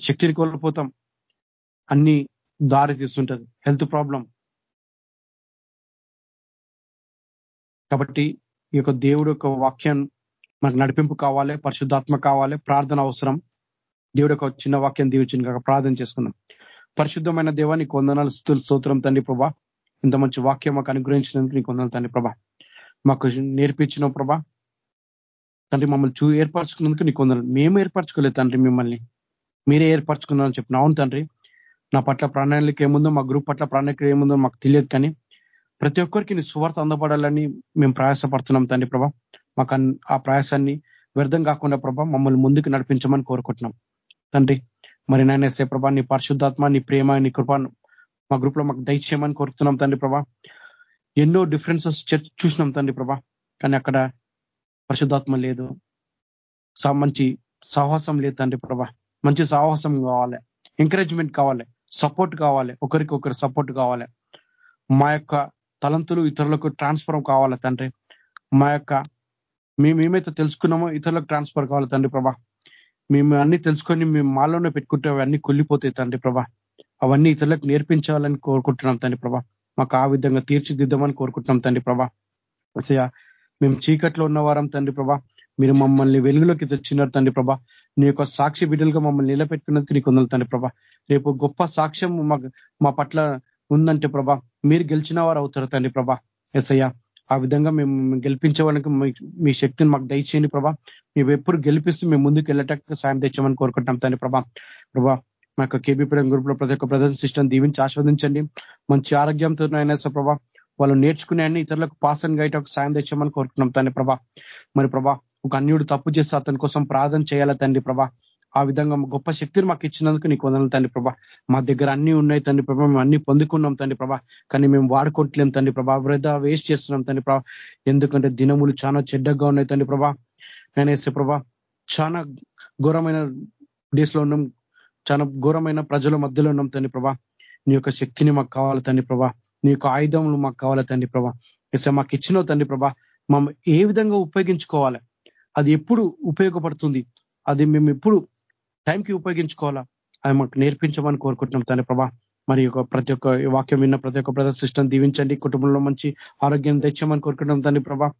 Speaker 3: శక్తిని కోల్పోతాం. అన్ని దారి తీస్తుంటది. Health problem. కాబట్టి ఈ యొక్క దేవుడు యొక్క వాక్యం మనకు నడిపింపు కావాలి పరిశుద్ధాత్మ కావాలి ప్రార్థన అవసరం. దేవుడు ఒక చిన్న వాక్యం దీవించిన ప్రార్థన చేసుకుందాం. పరిశుద్ధమైన దేవా నీకు వందనాలు స్తోత్రం తండ్రి ప్రభా. ఇంత మంచి వాక్యం మాకు అనుగ్రహించినందుకు నీకు వందనాలు తండ్రి ప్రభా. మాకు నేర్పించిన ప్రభా. తండ్రి మమ్మల్ని చూ ఏర్పరచుకున్నందుకు నీకు కొందరు మేము ఏర్పరచుకోలేదు తండ్రి మిమ్మల్ని. మీరే ఏర్పరచుకున్నారని చెప్పిన అవును తండ్రి నా పట్ల ప్రాణాళిక ఏముందో మా గ్రూప్ పట్ల ప్రాణాళిక ఏముందో మాకు తెలియదు కానీ ప్రతి ఒక్కరికి నీ సువార్త అందపడాలని మేము ప్రయాసపడుతున్నాం తండ్రి ప్రభా. మాకు ఆ ప్రయాసాన్ని వ్యర్థం కాకుండా ప్రభా మమ్మల్ని ముందుకు నడిపించమని కోరుకుంటున్నాం. తండ్రి మరి నాయనేసే ప్రభా నీ పరిశుద్ధాత్మ నీ ప్రేమ నీ కృప మా గ్రూప్లో మాకు దయచేయమని కోరుతున్నాం తండ్రి ప్రభా. ఎన్నో డిఫరెన్సెస్ చూసినాం తండ్రి ప్రభా. కానీ అక్కడ పరిశుద్ధాత్మ లేదు. మంచి సాహసం లేదు తండ్రి ప్రభా. మంచి సాహసం కావాలి. ఎంకరేజ్మెంట్ కావాలి. సపోర్ట్ కావాలి. ఒకరికి ఒకరు సపోర్ట్ కావాలి. మా యొక్క తలంతులు ఇతరులకు ట్రాన్స్ఫర్ కావాలి తండ్రి. మా యొక్క మేము ఏమైతే తెలుసుకున్నామో ఇతరులకు ట్రాన్స్ఫర్ కావాలి తండ్రి ప్రభా. మేము అన్ని తెలుసుకొని మేము మాలోనే పెట్టుకుంటే అవన్నీ కొల్లిపోతాయి తండ్రి ప్రభా. అవన్నీ ఇతరులకు నేర్పించాలని కోరుకుంటున్నాం తండ్రి ప్రభా. మాకు ఆ విధంగా తీర్చిదిద్దామని కోరుకుంటున్నాం తండ్రి ప్రభా. అసయ మేము చీకట్లో ఉన్నవారం తండ్రి ప్రభా. మీరు మమ్మల్ని వెలుగులోకి తెచ్చినారు తండ్రి ప్రభా. నీ యొక్క సాక్షి బిడ్డలుగా మమ్మల్ని నిలబెట్టుకున్నందుకు నీకు వందలు తండ్రి ప్రభా. రేపు గొప్ప సాక్ష్యం మా పట్ల ఉందంటే ప్రభా మీరు గెలిచిన వారు అవుతారు తండ్రి ప్రభా. ఎస్ఐ ఆ విధంగా మేము గెలిపించడానికి మీ శక్తిని మాకు దయచేయండి ప్రభా. మేము ఎప్పుడు గెలిపిస్తూ మేము ముందుకు వెళ్ళటానికి సాయం తెచ్చామని కోరుకుంటాం తండ్రి ప్రభా. ప్రభా మా యొక్క కేబీపీఎం గ్రూప్లో ప్రతి ఒక్క ప్రదర్శన సిస్టమ్ దీవించి ఆస్వాదించండి మంచి ఆరోగ్యంతో అయినా ప్రభా. వాళ్ళు నేర్చుకునే అన్ని ఇతరులకు పాస్ అండ్ గైట్ ఒక సాయం తెచ్చామని కోరుకున్నాం తండ్రి ప్రభా. మరి ప్రభా ఒక అన్యుడు తప్పు చేస్తే అతని కోసం ప్రార్థన చేయాలా తండ్రి ప్రభా? ఆ విధంగా గొప్ప శక్తిని మాకు ఇచ్చినందుకు నీకు వందలు తండ్రి ప్రభా. మా దగ్గర అన్ని ఉన్నాయి తండ్రి ప్రభా. మేము అన్ని పొందుకున్నాం తండ్రి ప్రభా. కానీ మేము వాడుకోవట్లేం తండ్రి ప్రభా. వృధా వేస్ట్ చేస్తున్నాం తండ్రి ప్రభా. ఎందుకంటే దినములు చాలా చెడ్డగా ఉన్నాయి తండ్రి ప్రభా. నేనేసే ప్రభా చాలా ఘోరమైన డేస్లో ఉన్నాం. చాలా ఘోరమైన ప్రజల మధ్యలో ఉన్నాం తండ్రి ప్రభా. నీ యొక్క శక్తిని మాకు కావాలి తండ్రి ప్రభా. నీ యొక్క ఆయుధములు మాకు కావాలి తండ్రి ప్రభా. ఎస్ మాకు ఇచ్చిన తండ్రి ప్రభా. మనం ఏ విధంగా ఉపయోగించుకోవాలి? అది ఎప్పుడు ఉపయోగపడుతుంది? అది మేము ఎప్పుడు టైంకి ఉపయోగించుకోవాలా? అది మాకు నేర్పించమని కోరుకుంటున్నాం తండ్రి ప్రభా. మరి ఒక ప్రతి ఒక్క వాక్యం విన్న ప్రతి ఒక్క ప్రదర్ సిస్టమ్ దీవించండి. కుటుంబంలో మంచి ఆరోగ్యం తెచ్చామని కోరుకుంటున్నాం తండ్రి ప్రభా.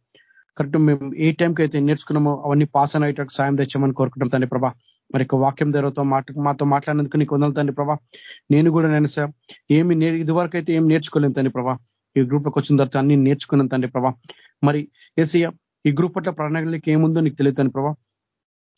Speaker 3: కరెక్ట్ మేము ఏ టైంకి అయితే నేర్చుకున్నామో అవన్నీ పాస్ అయ్యేటట్టు సాయం తెచ్చామని కోరుకుంటాం తండ్రి ప్రభా. మరి వాక్యం ధరతో మాట మాతో మాట్లాడినందుకు నీకు వందలు తండ్రి ప్రభా. నేను కూడా నేను సార్ ఏమి ఇదివరకు అయితే ఏం నేర్చుకోలేను తండ్రి ప్రభా. ఈ గ్రూప్లోకి వచ్చిన తర్వాత అన్ని నేర్చుకున్నాను తండ్రి ప్రభా. మరి ఏసయ్య ఈ గ్రూప్ పట్ల ప్రణాళిక ఏముందో నీకు తెలియదు ప్రభా.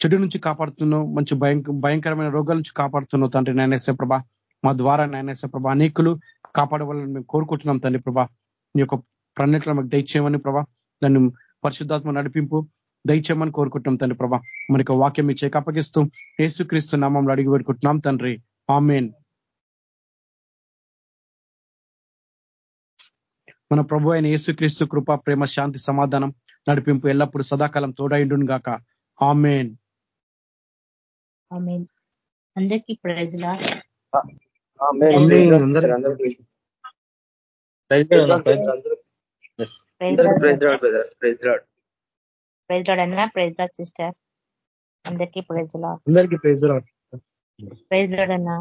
Speaker 3: చెడు నుంచి కాపాడుతున్నావు మంచి భయంకరమైన రోగాల నుంచి కాపాడుతున్నావు తండ్రి నాయనేశ్వర ప్రభా. మా ద్వారా నాయనేశ్వర ప్రభా అనేకులు కాపాడవాలని మేము కోరుకుంటున్నాం తండ్రి ప్రభా. నీ యొక్క ప్రణాళికలు మాకు దయచేయమని ప్రభా. దాన్ని పరిశుద్ధాత్మ నడిపింపు దయచేయమని కోరుకుంటున్నాం తండ్రి ప్రభా. మనకి వాక్యం మీ చేక అప్పగిస్తూ ఏసుక్రీస్తు నామంలో అడిగి పెట్టుకుంటున్నాం తండ్రి. ఆమెన్. మన ప్రభు అయిన యేసుక్రీస్తు కృప ప్రేమ శాంతి సమాధానం నడిపింపు ఎల్లప్పుడూ సదాకాలం తోడైండును గాక. ఆమెన్.
Speaker 4: అందరికీ ప్రైజ్లా ప్రైజ్ లాడ్ అన్న ప్రైజ్ లాడ్ సిస్టర్. అందరికీ ప్రైజ్ లాడ్.
Speaker 3: అందరికీ ప్రైజ్ లాడ్.
Speaker 4: ప్రైజ్ లాడ్ అన్నా.